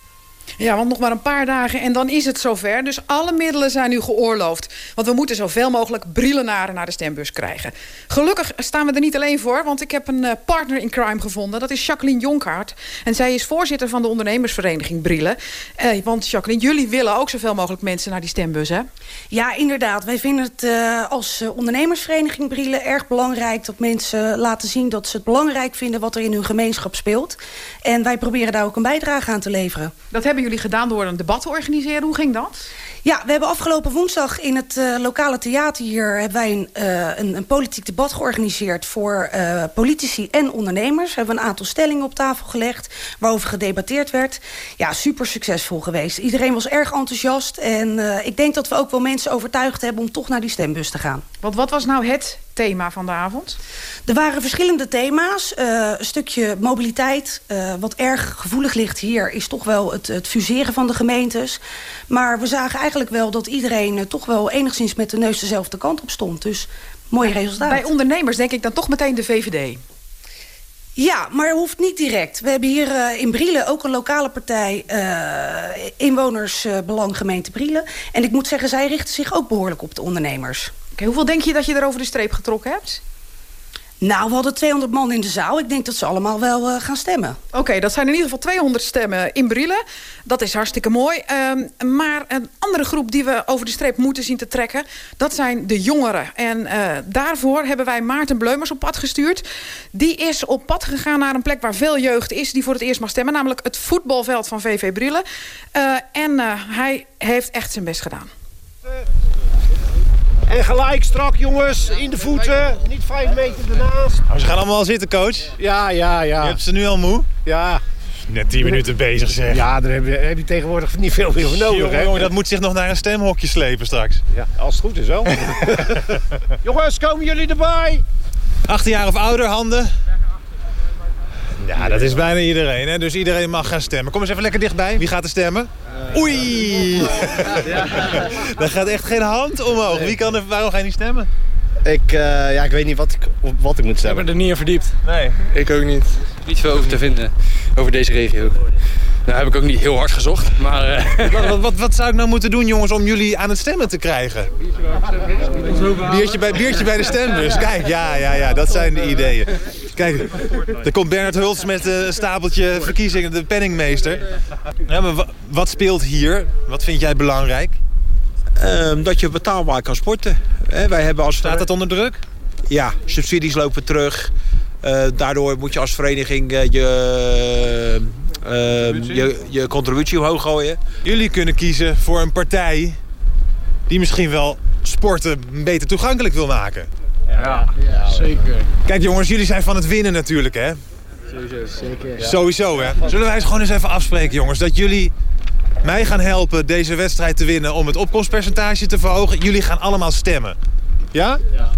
Ja, want nog maar een paar dagen en dan is het zover. Dus alle middelen zijn nu geoorloofd. Want we moeten zoveel mogelijk Brielenaren naar de stembus krijgen. Gelukkig staan we er niet alleen voor, want ik heb een uh, partner in crime gevonden. Dat is Jacqueline Jonkaart. En zij is voorzitter van de ondernemersvereniging Brielen. Uh, want Jacqueline, jullie willen ook zoveel mogelijk mensen naar die stembus, hè? Ja, inderdaad. Wij vinden het uh, als ondernemersvereniging Brielen erg belangrijk... dat mensen laten zien dat ze het belangrijk vinden wat er in hun gemeenschap speelt. En wij proberen daar ook een bijdrage aan te leveren. Dat hebben jullie gedaan door een debat te organiseren. Hoe ging dat? Ja, we hebben afgelopen woensdag in het uh, lokale theater hier... hebben wij een, uh, een, een, politiek debat georganiseerd voor uh, politici en ondernemers. We hebben een aantal stellingen op tafel gelegd waarover gedebatteerd werd. Ja, super succesvol geweest. Iedereen was erg enthousiast. En ik denk dat we ook wel mensen overtuigd hebben om toch naar die stembus te gaan. Want wat was nou het thema van de avond? Er waren verschillende thema's. Uh, een stukje mobiliteit. Uh, wat erg gevoelig ligt hier is toch wel het, het, fuseren van de gemeentes. Maar we zagen eigenlijk wel dat iedereen uh, toch wel enigszins met de neus dezelfde kant op stond. Dus mooie resultaat. Bij ondernemers denk ik dan toch meteen de VVD. Ja, maar hoeft niet direct. We hebben hier uh, in Brielen ook een lokale partij... Uh, Inwonersbelang gemeente Brielen. En ik moet zeggen, zij richten zich ook behoorlijk op de ondernemers. Okay, hoeveel denk je dat je er over de streep getrokken hebt? Nou, we hadden 200 man in de zaal. Ik denk dat ze allemaal wel uh, gaan stemmen. Oké, okay, dat zijn in ieder geval 200 stemmen in Brielen. Dat is hartstikke mooi. Um, maar een andere groep die we over de streep moeten zien te trekken... dat zijn de jongeren. En uh, daarvoor hebben wij Maarten Bleumers op pad gestuurd. Die is op pad gegaan naar een plek waar veel jeugd is... die voor het eerst mag stemmen, namelijk het voetbalveld van VV Brielen. Uh, en hij heeft echt zijn best gedaan. En gelijk, strak jongens, in de voeten. Niet vijf meter ernaast. Oh, ze gaan allemaal al zitten, coach? Ja, ja, ja. Je hebt ze nu al moe? Ja. Net tien minuten bezig, zeg. Ja, daar heb je, heb je tegenwoordig niet veel meer voor nodig. Jongen, hè? jongen, dat moet zich nog naar een stemhokje slepen straks. Ja, als het goed is wel. jongens, komen jullie erbij? 18 jaar of ouder, handen. Ja, dat is bijna iedereen. Hè? Dus iedereen mag gaan stemmen. Kom eens even lekker dichtbij. Wie gaat er stemmen? Oei! Daar gaat echt geen hand omhoog. Wie kan er, waarom ga je niet stemmen? Ik, uh, ja, ik weet niet wat ik, wat ik moet stemmen. Ik ben er niet in verdiept. Nee. Ik ook niet. Niet veel over te vinden over deze regio. Nou heb ik ook niet heel hard gezocht, maar... Uh... Wat, wat, wat, zou ik nou moeten doen, jongens, om jullie aan het stemmen te krijgen? Biertje bij, biertje bij de stembus. Kijk, ja, ja, ja, dat zijn de ideeën. Kijk, er komt Bernard Hulst met een stapeltje verkiezingen, de penningmeester. Ja, maar wat speelt hier? Wat vind jij belangrijk? Um, dat je betaalbaar kan sporten. He, wij hebben als Staat dat onder druk? Ja, subsidies lopen terug. Uh, daardoor moet je als vereniging uh, je, je, je contributie omhoog gooien. Jullie kunnen kiezen voor een partij die misschien wel sporten beter toegankelijk wil maken. Ja, ja zeker. Kijk jongens, jullie zijn van het winnen natuurlijk hè? Sowieso, zeker. Ja. Sowieso hè? Zullen wij eens gewoon eens even afspreken jongens, dat jullie mij gaan helpen deze wedstrijd te winnen om het opkomstpercentage te verhogen. Jullie gaan allemaal stemmen. Ja? Ja.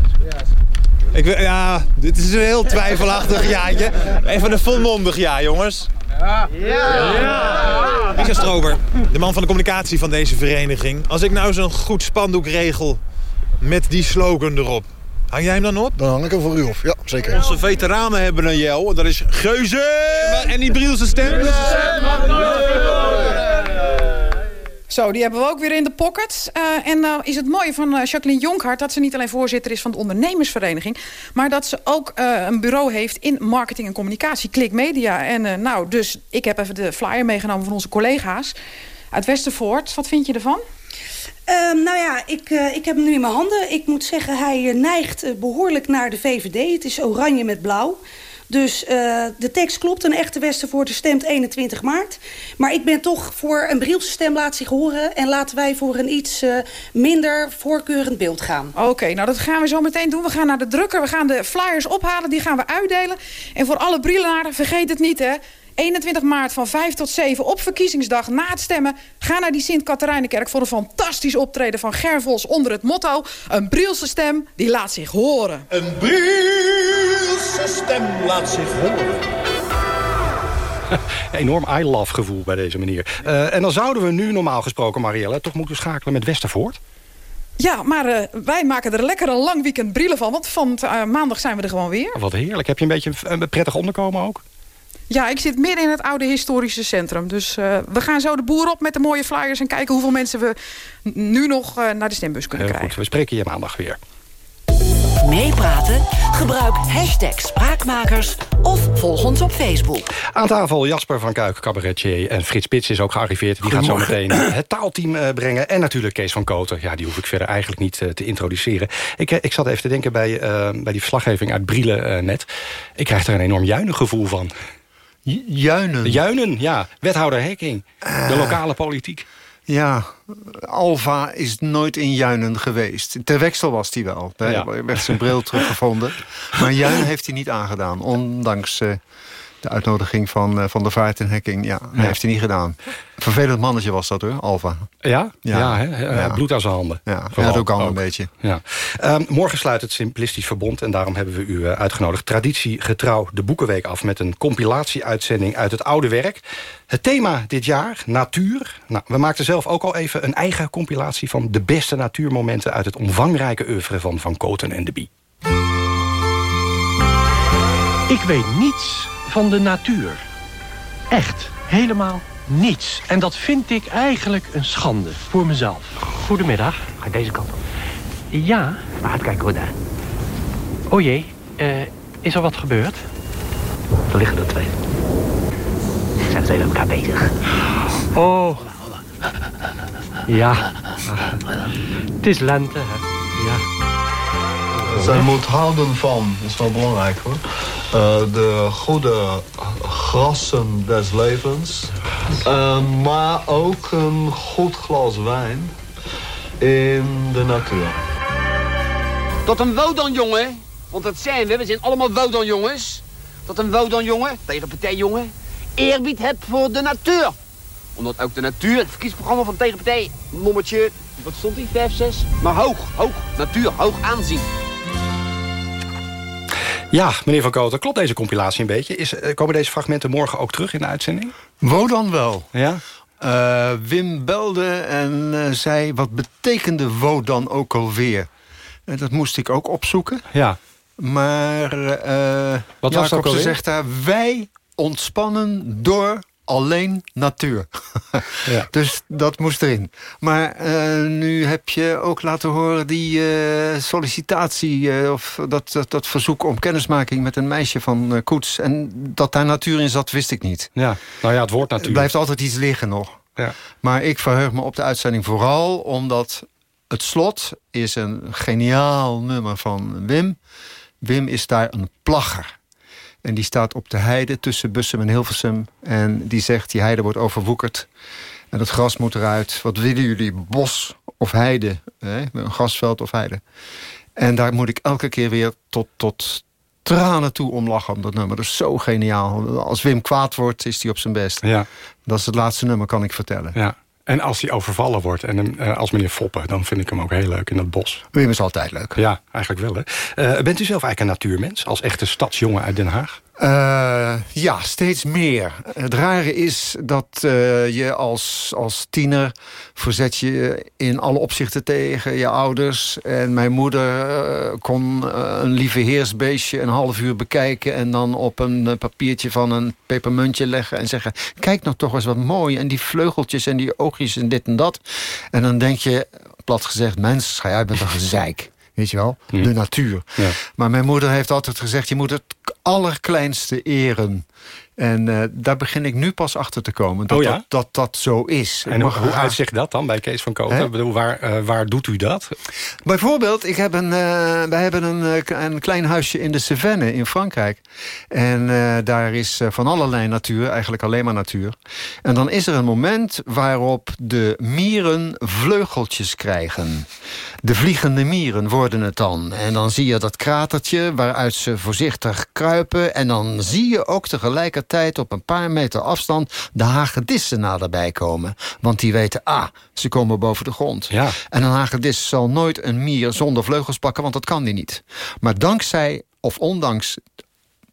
Ik, ja, dit is een heel twijfelachtig jaartje. Even een volmondig ja, jongens. Ja. ja. Strober, de man van de communicatie van deze vereniging. Als ik nou zo'n goed spandoek regel met die slogan erop. Hang jij hem dan op? Dan hang ik hem voor u op, ja, zeker. Onze veteranen hebben een jel, dat is geuze! En die Brielse stem? Zo, die hebben we ook weer in de pocket. Uh, en nou is het mooie van uh, Jacqueline Jonkhart... dat ze niet alleen voorzitter is van de ondernemersvereniging... maar dat ze ook een bureau heeft in marketing en communicatie. Klik Media. En nou, dus ik heb even de flyer meegenomen van onze collega's uit Westervoort. Wat vind je ervan? Uh, nou ja, ik, ik heb hem nu in mijn handen. Ik moet zeggen, hij neigt behoorlijk naar de VVD. Het is oranje met blauw. Dus uh, de tekst klopt. Een echte Westervoorter stemt 21 maart. Maar ik ben toch voor een Brielse stem laat zich horen. En laten wij voor een iets uh, minder voorkeurend beeld gaan. Oké, nou dat gaan we zo meteen doen. We gaan naar de drukker. We gaan de flyers ophalen. Die gaan we uitdelen. En voor alle Brielenaren, vergeet het niet hè. 21 maart van 5 tot 7 op verkiezingsdag na het stemmen. Ga naar die Sint-Katharijnenkerk voor een fantastisch optreden van Gervos onder het motto... Een Brielse stem die laat zich horen. Een Brielse stem laat zich horen. Enorm I love gevoel bij deze meneer. Uh, en dan zouden we nu normaal gesproken, Marielle... toch moeten schakelen met Westervoort? Ja, maar uh, wij maken er lekker een lang weekend brillen van. Want van uh, maandag zijn we er gewoon weer. Wat heerlijk. Heb je een beetje een prettig onderkomen ook? Ja, ik zit midden in het oude historische centrum. Dus uh, we gaan zo de boer op met de mooie flyers... en kijken hoeveel mensen we nu nog naar de stembus kunnen Heel krijgen. Goed, we spreken je maandag weer. Meepraten? Gebruik hashtag Spraakmakers of volg ons op Facebook. Aan tafel Jasper van Kuik, cabaretier. En Frits Spits is ook gearriveerd. Die gaat zo meteen het taalteam brengen. En natuurlijk Kees van Koten. Ja, die hoef ik verder eigenlijk niet uh, te introduceren. Ik, ik zat even te denken bij, uh, bij die verslaggeving uit Brielen uh, net. Ik krijg er een enorm juinig gevoel van. Juinen? Juinen, ja. Wethouder Hekking. De lokale politiek. Ja, Alva is nooit in Juinen geweest. Ter Weksel was hij wel. Daar ja. werd zijn bril teruggevonden. Maar Juinen heeft hij niet aangedaan. Ondanks uh, de uitnodiging van, uh, van de Vaart en Hekking. Ja, ja. heeft hij niet gedaan. Vervelend mannetje was dat hoor, Alva. Ja? Ja, ja, hè? ja. bloed aan zijn handen. Ja, dat ook al een beetje. Ja. Um, morgen sluit het Simplistisch Verbond. En daarom hebben we u uh, uitgenodigd. Traditiegetrouw de Boekenweek af. Met een compilatie-uitzending uit het oude werk. Het thema dit jaar, natuur. Nou, we maakten zelf ook al even een eigen compilatie... van de beste natuurmomenten uit het omvangrijke oeuvre van Van Koten en de Bie. Ik weet niets van de natuur. Echt, helemaal niets. En dat vind ik eigenlijk een schande voor mezelf. Goedemiddag. Ga deze kant op. Ja. Maar uitkijken hoor daar. O jee, uh, is er wat gebeurd? Er liggen er twee. Ze zijn twee met elkaar bezig. Oh. Ja. Het is lente, hè. Ja. Zij moet houden van, dat is wel belangrijk hoor, de goede grassen des levens. Uh, maar ook een goed glas wijn in de natuur. Tot een Wodan-jongen, want dat zijn we, we zijn allemaal Wodan-jongens. Tot een Wodan-jongen, tegen partijjongen, eerbied hebt voor de natuur. Omdat ook de natuur, het verkiezingsprogramma van tegenpartij, nommertje, wat stond die, 5, 6? Maar hoog, hoog, natuur, hoog aanzien. Ja, meneer Van Koten, klopt deze compilatie een beetje? Is, komen deze fragmenten morgen ook terug in de uitzending? Wodan wel. Ja? Uh, Wim belde en uh, zei, wat betekende Wodan ook alweer? En dat moest ik ook opzoeken. Ja. Maar uh, wat was Jacobsen zegt daar, wij ontspannen door alleen natuur. ja. Dus dat moest erin. Maar uh, nu heb je ook laten horen die uh, sollicitatie... Uh, of dat, dat, dat, verzoek om kennismaking met een meisje van Koets. En dat daar natuur in zat, wist ik niet. Ja, nou ja, het woord natuur. Er blijft altijd iets liggen nog. Ja. Maar ik verheug me op de uitzending vooral omdat... het slot is een geniaal nummer van Wim. Wim is daar een plagger. En die staat op de heide tussen Bussum en Hilversum. En die zegt, die heide wordt overwoekerd. En het gras moet eruit. Wat willen jullie? Bos of heide? Hè? Een grasveld of heide? En daar moet ik elke keer weer tot, tot tranen toe om lachen. Om dat nummer. Dat is zo geniaal. Als Wim kwaad wordt, is hij op zijn best. Ja. Dat is het laatste nummer, kan ik vertellen. Ja. En als hij overvallen wordt, en uh, als meneer Foppen... dan vind ik hem ook heel leuk in dat bos. Wim is altijd leuk. Ja, eigenlijk wel. Hè. Uh, bent u zelf eigenlijk een natuurmens? Als echte stadsjongen uit Den Haag? Uh, ja, steeds meer. Het rare is dat uh, je als, als tiener verzet je in alle opzichten tegen je ouders. En mijn moeder uh, kon een lieve heersbeestje een half uur bekijken... en dan op een papiertje van een pepermuntje leggen en zeggen... kijk nou toch eens wat mooi en die vleugeltjes en die oogjes en dit en dat. En dan denk je, plat gezegd, mens, ga uit met een gezeik. Weet je wel? Hm. De natuur. Maar mijn moeder heeft altijd gezegd... je moet het allerkleinste eren. En uh, daar begin ik nu pas achter te komen. Dat oh ja? dat, dat, dat zo is. En hoe, hoe uitzicht dat dan bij Kees van Koten? Bedoel, waar, uh, waar doet u dat? Bijvoorbeeld, ik heb een, uh, wij hebben een, een klein huisje in de Cevennes in Frankrijk. En daar is van allerlei natuur, eigenlijk alleen maar natuur. En dan is er een moment waarop de mieren vleugeltjes krijgen. De vliegende mieren worden het dan. En dan zie je dat kratertje waaruit ze voorzichtig kruipen. En dan zie je ook tegelijkertijd op een paar meter afstand... de hagedissen naderbij komen. Want die weten, ah, ze komen boven de grond. Ja. En een hagedis zal nooit een mier zonder vleugels pakken... want dat kan die niet. Maar dankzij of ondanks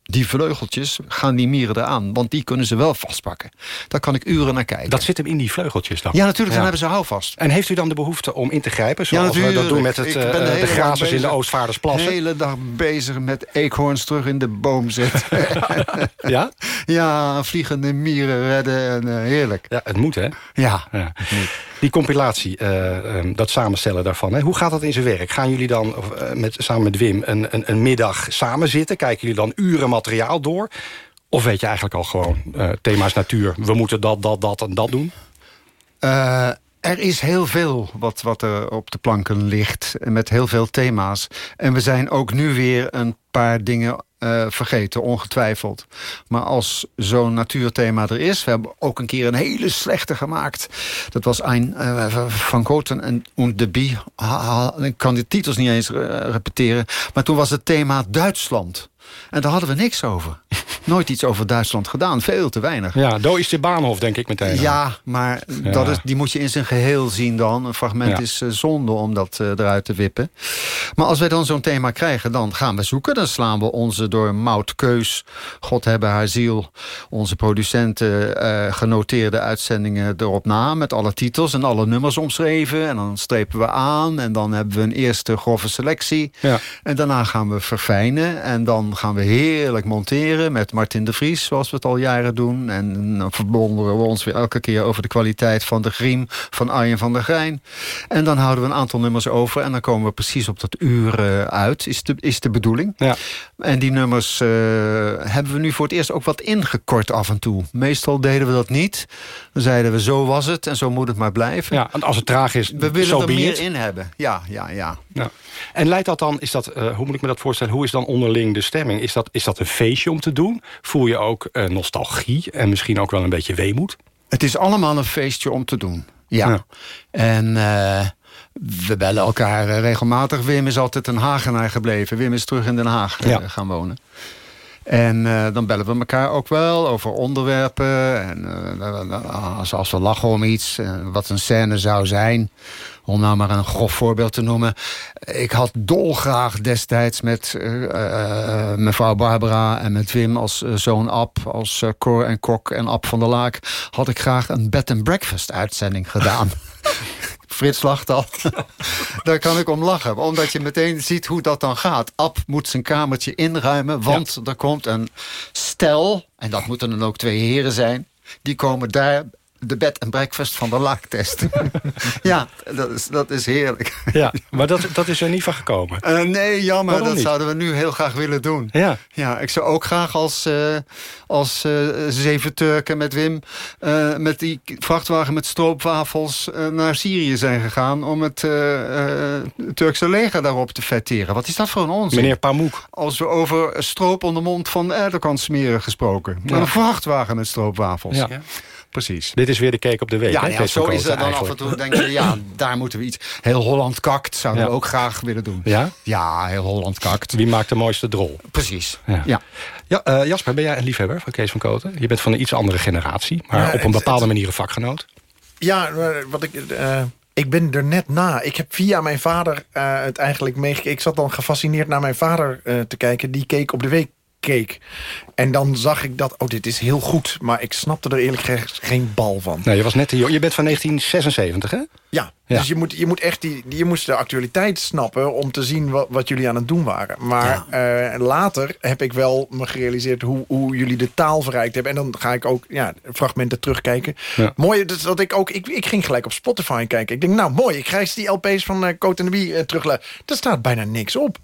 die vleugeltjes, gaan die mieren eraan. Want die kunnen ze wel vastpakken. Daar kan ik uren naar kijken. Dat zit hem in die vleugeltjes dan? Ja, natuurlijk, dan hebben ze houvast. En heeft u dan de behoefte om in te grijpen? Zoals ja, we dat doen met het, uh, ben de, de grazers in de Oostvaardersplassen? De hele dag bezig met eekhoorns terug in de boom zetten. ja? Ja, vliegende mieren redden en uh, heerlijk. Ja, het moet hè? Ja. ja. Die compilatie, uh, um, dat samenstellen daarvan. Hè? Hoe gaat dat in zijn werk? Gaan jullie dan uh, met, samen met Wim een, een, een, middag samen zitten? Kijken jullie dan uren materiaal door? Of weet je eigenlijk al gewoon uh, thema's natuur? We moeten dat, dat, dat en dat doen? Er is heel veel wat, wat er op de planken ligt. Met heel veel thema's. En we zijn ook nu weer een paar dingen uh, vergeten, ongetwijfeld. Maar als zo'n natuurthema er is... we hebben ook een keer een hele slechte gemaakt. Dat was een uh, van Goten en und de Bie. Ik kan de titels niet eens uh, repeteren. Maar toen was het thema Duitsland. En daar hadden we niks over. Nooit iets over Duitsland gedaan. Veel te weinig. Ja, Do is de Baanhof, denk ik meteen. Ja, maar ja. Dat is, die moet je in zijn geheel zien dan. Een fragment ja. is uh, zonde om dat uh, eruit te wippen. Maar als wij dan zo'n thema krijgen, dan gaan we zoeken. Dan slaan we onze door Mout Keus, God hebben haar ziel... onze producenten uh, genoteerde uitzendingen erop na... met alle titels en alle nummers omschreven. En dan strepen we aan. En dan hebben we een eerste grove selectie. Ja. En daarna gaan we verfijnen. En dan gaan we heerlijk monteren met Martin de Vries, zoals we het al jaren doen. En dan verwonderen we ons weer elke keer over de kwaliteit van de griem van Arjen van der Grijn. En dan houden we een aantal nummers over en dan komen we precies op dat uur uh, uit, is de, is de bedoeling. Ja. En die nummers uh, hebben we nu voor het eerst ook wat ingekort af en toe. Meestal deden we dat niet. Dan zeiden we, zo was het en zo moet het maar blijven. Ja, en als het traag is, we willen so er meer it. in hebben. Ja, ja, ja. ja. En leidt dat dan, is dat, uh, hoe moet ik me dat voorstellen, hoe is dan onderling de stemming? Is dat, is dat een feestje om te doen? Voel je ook uh, nostalgie en misschien ook wel een beetje weemoed? Het is allemaal een feestje om te doen, ja. ja. En uh, we bellen elkaar regelmatig. Wim is altijd een Hagenaar gebleven. Wim is terug in Den Haag ja. gaan wonen. En uh, dan bellen we elkaar ook wel over onderwerpen. En uh, als, als we lachen om iets, uh, wat een scène zou zijn. Om nou maar een grof voorbeeld te noemen. Ik had dolgraag destijds met mevrouw Barbara en met Wim als zoon Ab... als Cor en Kok en Ab van der Laak... had ik graag een bed and breakfast uitzending gedaan. Frits lacht al. Daar kan ik om lachen. Omdat je meteen ziet hoe dat dan gaat. Ab moet zijn kamertje inruimen. Want ja. er komt een stel. En dat moeten dan ook twee heren zijn. Die komen daar de bed en breakfast van de laak testen. ja, dat is, dat is heerlijk. ja, maar dat, dat is er niet van gekomen. Uh, nee, jammer. Waarom dat niet? zouden we nu heel graag willen doen. Ja. Ja, ik zou ook graag als, uh, als uh, zeven Turken met Wim... met die vrachtwagen met stroopwafels naar Syrië zijn gegaan... om het Turkse leger daarop te vetteren. Wat is dat voor een onzin? Meneer Pamuk. Als we over stroop om de mond van Erdogan smeren gesproken. Ja. Een vrachtwagen met stroopwafels. Ja. ja. Precies. Dit is weer de cake op de week. Ja, hè, ja zo is het dan af en toe. Denk je, ja, daar moeten we iets... Heel Holland kakt zouden Ja. we ook graag willen doen. Ja? Ja, heel Holland kakt. Wie maakt de mooiste drol? Precies. Ja. Ja. Ja, eh, Jasper, ben jij een liefhebber van Kees van Koten? Je bent van een iets andere generatie, maar op een het- bepaalde manier een vakgenoot. Ja, maar wat ik, eh, ik ben er net na. Ik heb via mijn vader eh, het eigenlijk meegekeken. Ik zat dan gefascineerd naar mijn vader eh, te kijken. Die keek op de week keek. En dan zag ik dat, oh, dit is heel goed. Maar ik snapte er eerlijk gezegd geen bal van. Nee, je was net. Je bent van 1976, hè? Ja, Ja. dus je moet, je moet echt die, je moest de actualiteit snappen... om te zien wat, wat jullie aan het doen waren. Maar eh, later heb ik wel me gerealiseerd... Hoe, hoe jullie de taal verrijkt hebben. En dan ga ik ook ja, fragmenten terugkijken. Ja. Mooi, dus dat ik ook... Ik, ik ging gelijk op Spotify kijken. Ik denk, nou mooi, ik eens die LP's van and the Bee eh, terugluisteren. Er staat bijna niks op.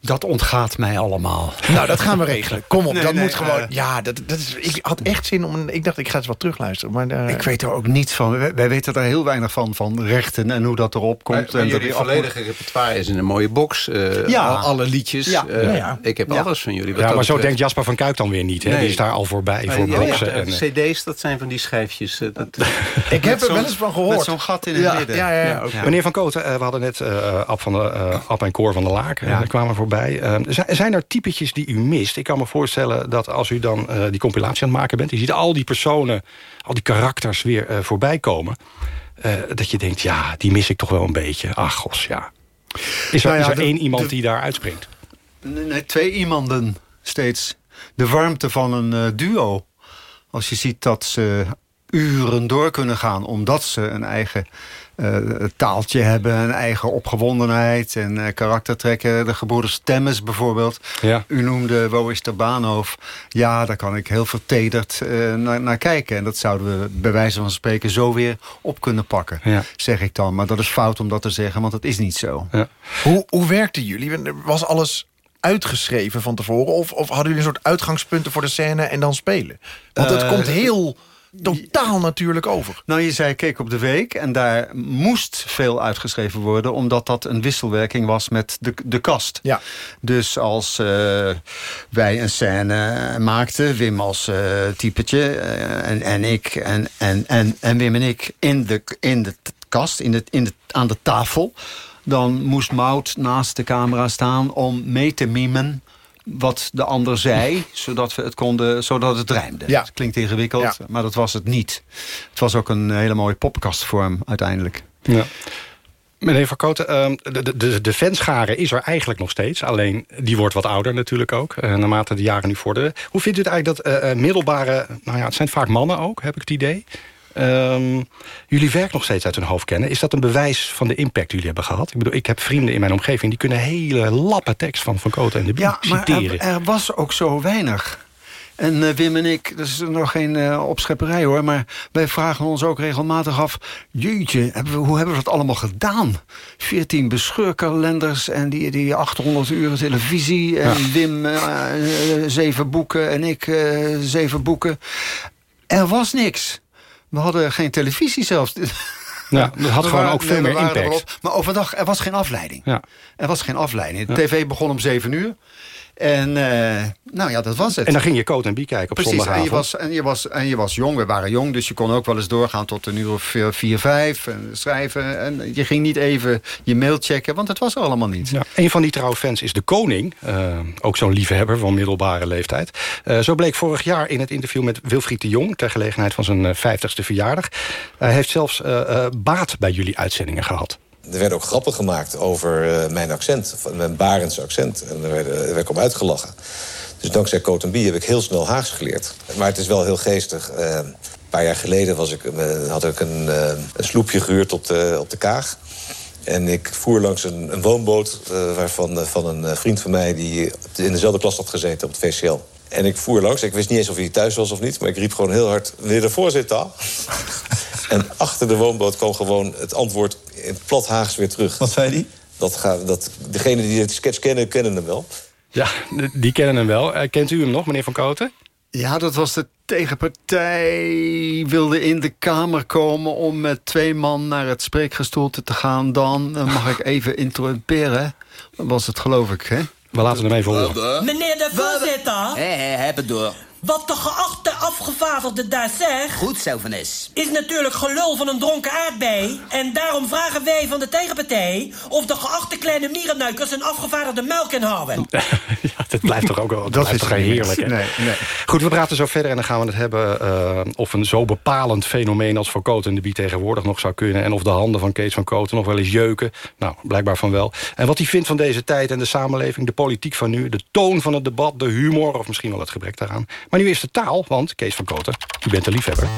Dat ontgaat mij allemaal. Nou, dat gaan we regelen. Kom op, Nee, dat nee, moet gewoon... eh, ja, dat, dat is, ik had echt zin om... Een, ik dacht, ik ga eens wat terugluisteren. Maar, eh, Ik weet er ook niets van. Wij, wij weten er heel weinig van, van rechten en hoe dat erop komt. Maar, maar en dat jullie die volledige repertoire is in een mooie box. eh, Ja. al- Alle liedjes. Ja. eh, Ja, ja. Ik heb Ja. alles van jullie. wat Ja, maar zo betreft. denkt Jasper van Kuik dan weer niet. Hè? Nee. Die is daar al voorbij voor ja, en, CD's, dat zijn van die schijfjes. Dat, ik heb er wel eens van gehoord. met zo'n gat in het midden. Ja, ja, ja. Ja, oké. Meneer Van Koten, we hadden net eh Ab, van de, eh, Ab en Koor van de Laak. die kwamen voorbij. Eh, zijn, er typetjes die u mist? Ik kan me voorstellen dat als u dan eh, die compilatie aan het maken bent... je ziet al die personen, al die karakters weer eh, voorbij komen... eh, dat je denkt, ja, die mis ik toch wel een beetje. Ach, gos, ja. Is er, Nou ja, is er de- één iemand de- die daar uitspringt? Nee, twee iemanden steeds de warmte van een duo. Als je ziet dat ze uren door kunnen gaan... omdat ze een eigen taaltje hebben, een eigen opgewondenheid en uh, karaktertrekken. De gebroeders Temmes bijvoorbeeld. Ja. U noemde Wois Tabanov. Ja, daar kan ik heel vertederd uh, naar, naar, kijken. En dat zouden we bij wijze van spreken zo weer op kunnen pakken, ja. zeg ik dan. Maar dat is fout om dat te zeggen, want dat is niet zo. Ja. Hoe, hoe werkten jullie? Was alles uitgeschreven van tevoren? Of, of hadden jullie een soort uitgangspunten voor de scène en dan spelen? Want het komt heel totaal natuurlijk over. Nou, je zei, keek op de week en daar moest veel uitgeschreven worden... omdat dat een wisselwerking was met de, de kast. Ja. Dus als uh, wij een scène maakten, Wim als uh, typetje... Uh, en, en ik en, en, en, en Wim en ik in de, in de kast, in de, in de, aan de tafel... dan moest Mout naast de camera staan om mee te mimen wat de ander zei, zodat, we het, konden, zodat het rijmde. Ja. Het klinkt ingewikkeld, Ja. maar dat was het niet. Het was ook een hele mooie poppenkastvorm uiteindelijk. Ja. Meneer Van Kooten, ehm, de, de, de fanschare is er eigenlijk nog steeds. Alleen, die wordt wat ouder natuurlijk ook, eh, naarmate de jaren nu vorderen. Hoe vindt u het eigenlijk dat eh, eh, middelbare... Nou ja, het zijn vaak mannen ook, heb ik het idee. Ehm, jullie werk nog steeds uit hun hoofd kennen. Is dat een bewijs van de impact die jullie hebben gehad? Ik bedoel, ik heb vrienden in mijn omgeving... die kunnen hele lappe tekst van Van Kooten en de Bie Ja, maar citeren. er, er was ook zo weinig. En eh, Wim en ik, dat is nog geen eh, opschepperij hoor... maar wij vragen ons ook regelmatig af... jeetje, hebben we, hoe hebben we dat allemaal gedaan? 14 bescheurkalenders en die, die 800 uur televisie... en Wim eh, zeven boeken en ik zeven boeken. Er was niks. We hadden geen televisie zelfs. Ja, dat had We gewoon waren- ook veel meer er impact. op. Maar overdag, er was geen afleiding. Ja. Er was geen afleiding. De Ja. tv begon om 7 uur. En eh, nou ja, dat was het. En dan ging je Coat en Bie kijken op Precies, en je, zondagavond. was, en, je was, en je was jong, we waren jong, dus je kon ook wel eens doorgaan tot een uur of vier, vijf. En schrijven. En je ging niet even je mail checken, want het was er allemaal niet. Ja, een van die trouwe fans is de koning. Eh, ook zo'n liefhebber van middelbare leeftijd. Eh, zo bleek vorig jaar in het interview met Wilfried de Jong... ter gelegenheid van zijn vijftigste verjaardag. Hij heeft zelfs baat bij jullie uitzendingen gehad. Er werden ook grappen gemaakt over eh, mijn accent, mijn Barendse accent. En er, werden, er werd uitgelachen. Dus dankzij Coat en Bie heb ik heel snel Haags geleerd. Maar het is wel heel geestig. Eh, een paar jaar geleden was ik, eh, had ik een, een sloepje gehuurd op de, op de Kaag. En ik voer langs een, een woonboot waarvan, van een vriend van mij... die in dezelfde klas had gezeten op het VCL. En ik voer langs. Ik wist niet eens of hij thuis was of niet. Maar ik riep gewoon heel hard, wil je ervoor zitten? en achter de woonboot kwam gewoon het antwoord in plat Haags weer terug. Wat zei hij? Dat gaat, dat, degene die de sketch kennen, kennen hem wel. Ja, de- die kennen hem wel. Eh, kent u hem nog, meneer Van Kooten? Ja, dat was de tegenpartij wilde in de Kamer komen... om met twee man naar het spreekgestoelte te gaan. Dan eh, mag ik even interrumperen. Dat was het, geloof ik, hè? We laten hem even horen. Meneer de voorzitter. Hé, hé, heb het door. Wat de geachte afgevaardigde daar zegt... Goed, Sylvanus. is natuurlijk gelul van een dronken aardbei. En daarom vragen wij van de tegenpartij... of de geachte kleine mierennuikers een afgevaardigde melk inhouden. ja, dat blijft toch ook wel dat is toch heerlijk, hè? Nee, nee. Goed, we praten zo verder en dan gaan we het hebben... eh, of een zo bepalend fenomeen als Van Kooten en de Bie tegenwoordig nog zou kunnen... en of de handen van Kees van Kooten nog wel eens jeuken. Nou, blijkbaar van wel. En wat hij vindt van deze tijd en de samenleving... de politiek van nu, de toon van het debat, de humor... of misschien wel het gebrek daaraan. Maar nu is de taal, want Kees van Kooten, u bent een liefhebber.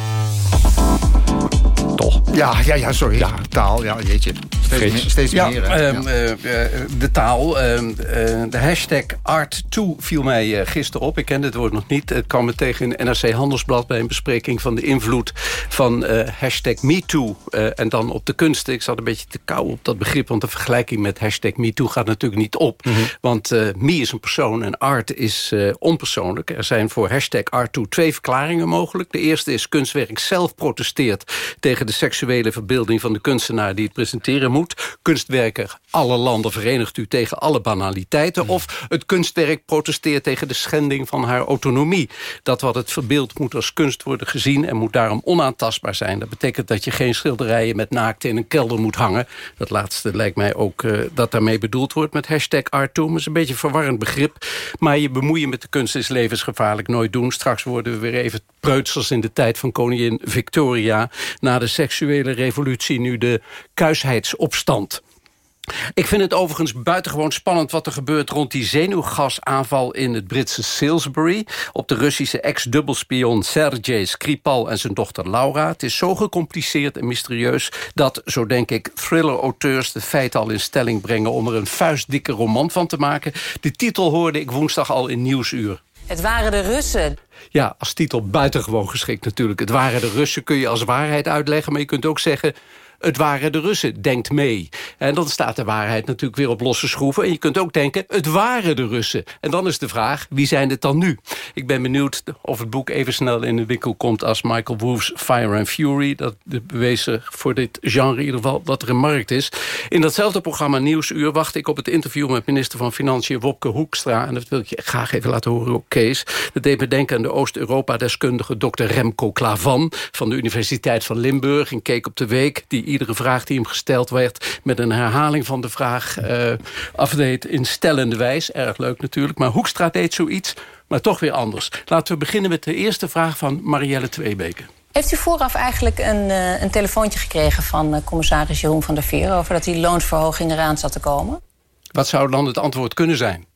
Ja, ja, ja, sorry. Taal, ja, jeetje. Steeds, meer, steeds Ja, meer. hè? ehm, eh, eh, de taal. ehm, eh, de hashtag Art2 viel mij gisteren op. Ik kende het woord nog niet. Het kwam me tegen in NRC Handelsblad... bij een bespreking van de invloed van eh, hashtag MeToo. eh, en dan op de kunsten. Ik zat een beetje te kou op dat begrip... want de vergelijking met hashtag MeToo gaat natuurlijk niet op. Want eh, me is een persoon en art is eh, onpersoonlijk. Er zijn voor hashtag Art2 twee verklaringen mogelijk. De eerste is kunstwerk zelf protesteert... tegen de seksuele verbeelding van de kunstenaar die het presenteren moet. Kunstwerken, alle landen verenigt u tegen alle banaliteiten. Of het kunstwerk protesteert tegen de schending van haar autonomie. Dat wat het verbeeld moet als kunst worden gezien... en moet daarom onaantastbaar zijn. Dat betekent dat je geen schilderijen met naakte in een kelder moet hangen. Dat laatste lijkt mij ook eh, dat daarmee bedoeld wordt met hashtag Art2. Dat is een beetje een verwarrend begrip. Maar je bemoeien met de kunst is levensgevaarlijk. Nooit doen. Straks worden we weer even preutsels in de tijd van koningin Victoria. Na de seksuele revolutie nu de kuisheidsopstand. Ik vind het overigens buitengewoon spannend wat er gebeurt... rond die zenuwgasaanval in het Britse Salisbury... op de Russische ex-dubbelspion Sergei Skripal en zijn dochter Laura. Het is zo gecompliceerd en mysterieus... dat, zo denk ik, thriller-auteurs de feiten al in stelling brengen... om er een vuistdikke roman van te maken. De titel hoorde ik woensdag al in Nieuwsuur. Het waren de Russen. Ja, als titel buitengewoon geschikt natuurlijk. Het waren de Russen kun je als waarheid uitleggen... maar je kunt ook zeggen het waren de Russen, denkt mee. En dan staat de waarheid natuurlijk weer op losse schroeven. En je kunt ook denken, het waren de Russen. En dan is de vraag, wie zijn het dan nu? Ik ben benieuwd of het boek even snel in de winkel komt... als Michael Wolff's Fire and Fury. Dat bewezen voor dit genre in ieder geval dat er een markt is. In datzelfde programma Nieuwsuur wacht ik op het interview... met minister van Financiën Wopke Hoekstra. En dat wil ik je graag even laten horen op Kees. Dat deed me denken aan de Oost-Europa-deskundige Dr. Remco Klavan... van de Universiteit van Limburg. En keek op de week die iedere vraag die hem gesteld werd... met een herhaling van de vraag uh, afdeed in stellende wijs. Erg leuk natuurlijk, maar Hoekstra deed zoiets, maar toch weer anders. Laten we beginnen met de eerste vraag van Marielle Tweebeke. Heeft u vooraf eigenlijk een, uh, een telefoontje gekregen van uh, commissaris Jeroen van der Veer... over dat die loonsverhoging eraan zat te komen? Wat zou dan het antwoord kunnen zijn?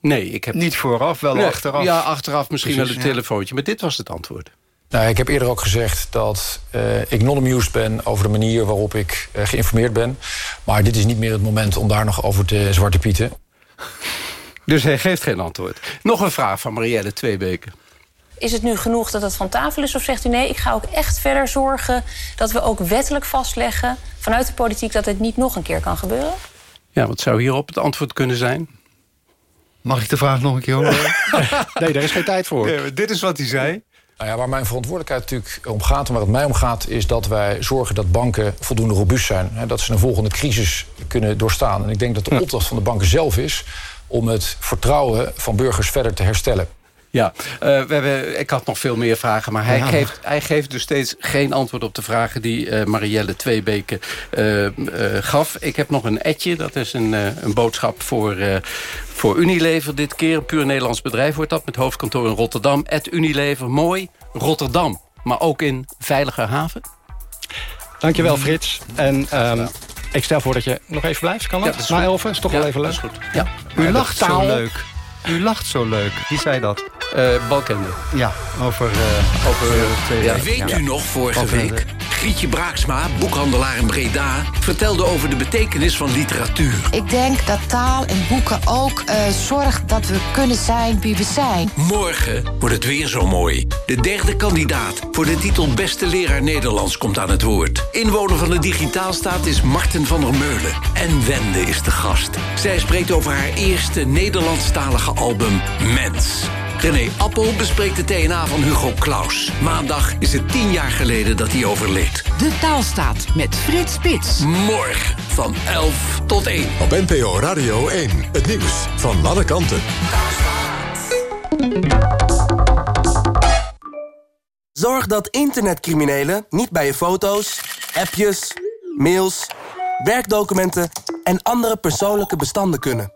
nee, ik heb... Niet vooraf, wel nee, achteraf. Ja, achteraf misschien Precies, wel een ja. telefoontje. Maar dit was het antwoord. Nou, ik heb eerder ook gezegd dat uh, ik non-amused ben over de manier waarop ik uh, geïnformeerd ben. Maar dit is niet meer het moment om daar nog over te zwarte pieten. Dus hij geeft geen antwoord. Nog een vraag van Marielle Tweebeke. Is het nu genoeg dat het van tafel is? Of zegt u nee, ik ga ook echt verder zorgen... dat we ook wettelijk vastleggen vanuit de politiek... dat het niet nog een keer kan gebeuren? Ja, wat zou hierop het antwoord kunnen zijn? Mag ik de vraag nog een keer horen? nee, daar is geen tijd voor. Nee, dit is wat hij zei. Nou ja, waar mijn verantwoordelijkheid natuurlijk om gaat... en waar het mij om gaat, is dat wij zorgen dat banken voldoende robuust zijn. Hè, dat ze een volgende crisis kunnen doorstaan. En ik denk dat de opdracht van de banken zelf is... om het vertrouwen van burgers verder te herstellen. Ja, uh, we hebben, ik had nog veel meer vragen, maar hij, Ja. geeft, hij geeft dus steeds geen antwoord op de vragen die uh, Marielle Tweebeke uh, uh, gaf. Ik heb nog een etje, dat is een, een boodschap voor, voor Unilever dit keer. Een puur Nederlands bedrijf wordt dat, met hoofdkantoor in Rotterdam. Het Unilever, mooi, Rotterdam, maar ook in veilige haven. Dankjewel Frits. En um, ik stel voor dat je nog even blijft, kan dat? Ja, dat is Na is toch Ja, wel even dat leuk. is goed. Ja. U lacht zo leuk. U lacht zo leuk. Wie zei dat? Uh, Balkende. Ja, over, uh, over twee Ja. weken. Weet Ja. u nog, vorige week? Grietje Braaksma, boekhandelaar in Breda... vertelde over de betekenis van literatuur. Ik denk dat taal en boeken ook uh, zorgt dat we kunnen zijn wie we zijn. Morgen wordt het weer zo mooi. De derde kandidaat voor de titel Beste Leraar Nederlands komt aan het woord. Inwoner van de Digitaalstaat is Marten van der Meulen. En Wende is de gast. Zij spreekt over haar eerste Nederlandstalige album Mens. René Appel bespreekt de TNA van Hugo Claus. Maandag is het tien jaar geleden dat hij overleed. De taalstaat met Frits Spits. Morgen van 11 tot 1. Op NPO Radio 1. Het nieuws van alle kanten. Zorg dat internetcriminelen niet bij je foto's, appjes, mails, werkdocumenten en andere persoonlijke bestanden kunnen.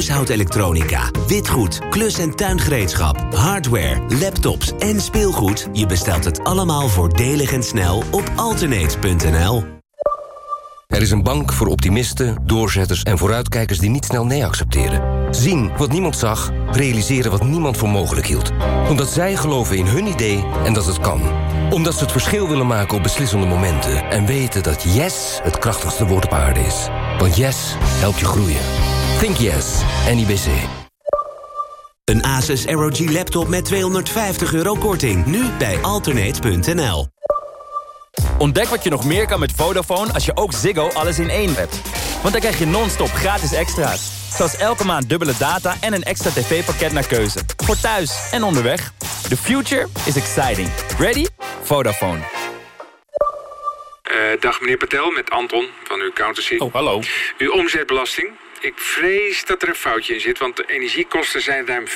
Huishoudelektronica, witgoed, klus- en tuingereedschap, hardware, laptops en speelgoed. Je bestelt het allemaal voordelig en snel op alternate.nl. Er is een bank voor optimisten, doorzetters en vooruitkijkers die niet snel nee accepteren. Zien wat niemand zag, realiseren wat niemand voor mogelijk hield. Omdat zij geloven in hun idee en dat het kan. Omdat ze het verschil willen maken op beslissende momenten. En weten dat yes het krachtigste woord op aarde is. Want yes helpt je groeien. Think yes, NIBC. Een Asus ROG laptop met 250 euro korting. Nu bij alternate.nl. Ontdek wat je nog meer kan met Vodafone als je ook Ziggo alles in één hebt. Want dan krijg je non-stop gratis extra's. Zoals elke maand dubbele data en een extra tv-pakket naar keuze. Voor thuis en onderweg. The future is exciting. Ready? Vodafone. Uh, dag meneer Patel, met Anton van uw accountancy. Oh, hallo. Uw omzetbelasting ik vrees dat er een foutje in zit... want de energiekosten zijn ruim 50%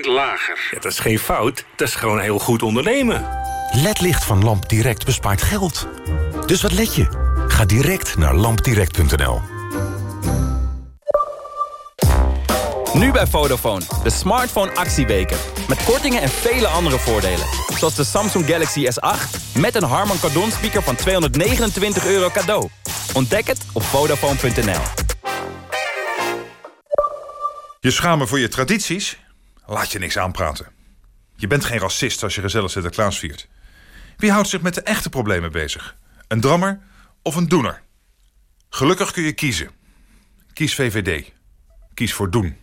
lager. Ja, dat is geen fout, dat is gewoon heel goed ondernemen. LED-licht van Lamp Direct bespaart geld. Dus wat let je? Ga direct naar lampdirect.nl. Nu bij Vodafone, de smartphone actieweken. Met kortingen en vele andere voordelen. Zoals de Samsung Galaxy S8 met een Harman Kardon speaker van 229 euro cadeau. Ontdek het op Vodafone.nl. Je schamen voor je tradities? Laat je niks aanpraten. Je bent geen racist als je gezellig Sinterklaas viert. Wie houdt zich met de echte problemen bezig? Een drammer of een doener? Gelukkig kun je kiezen. Kies VVD. Kies voor doen.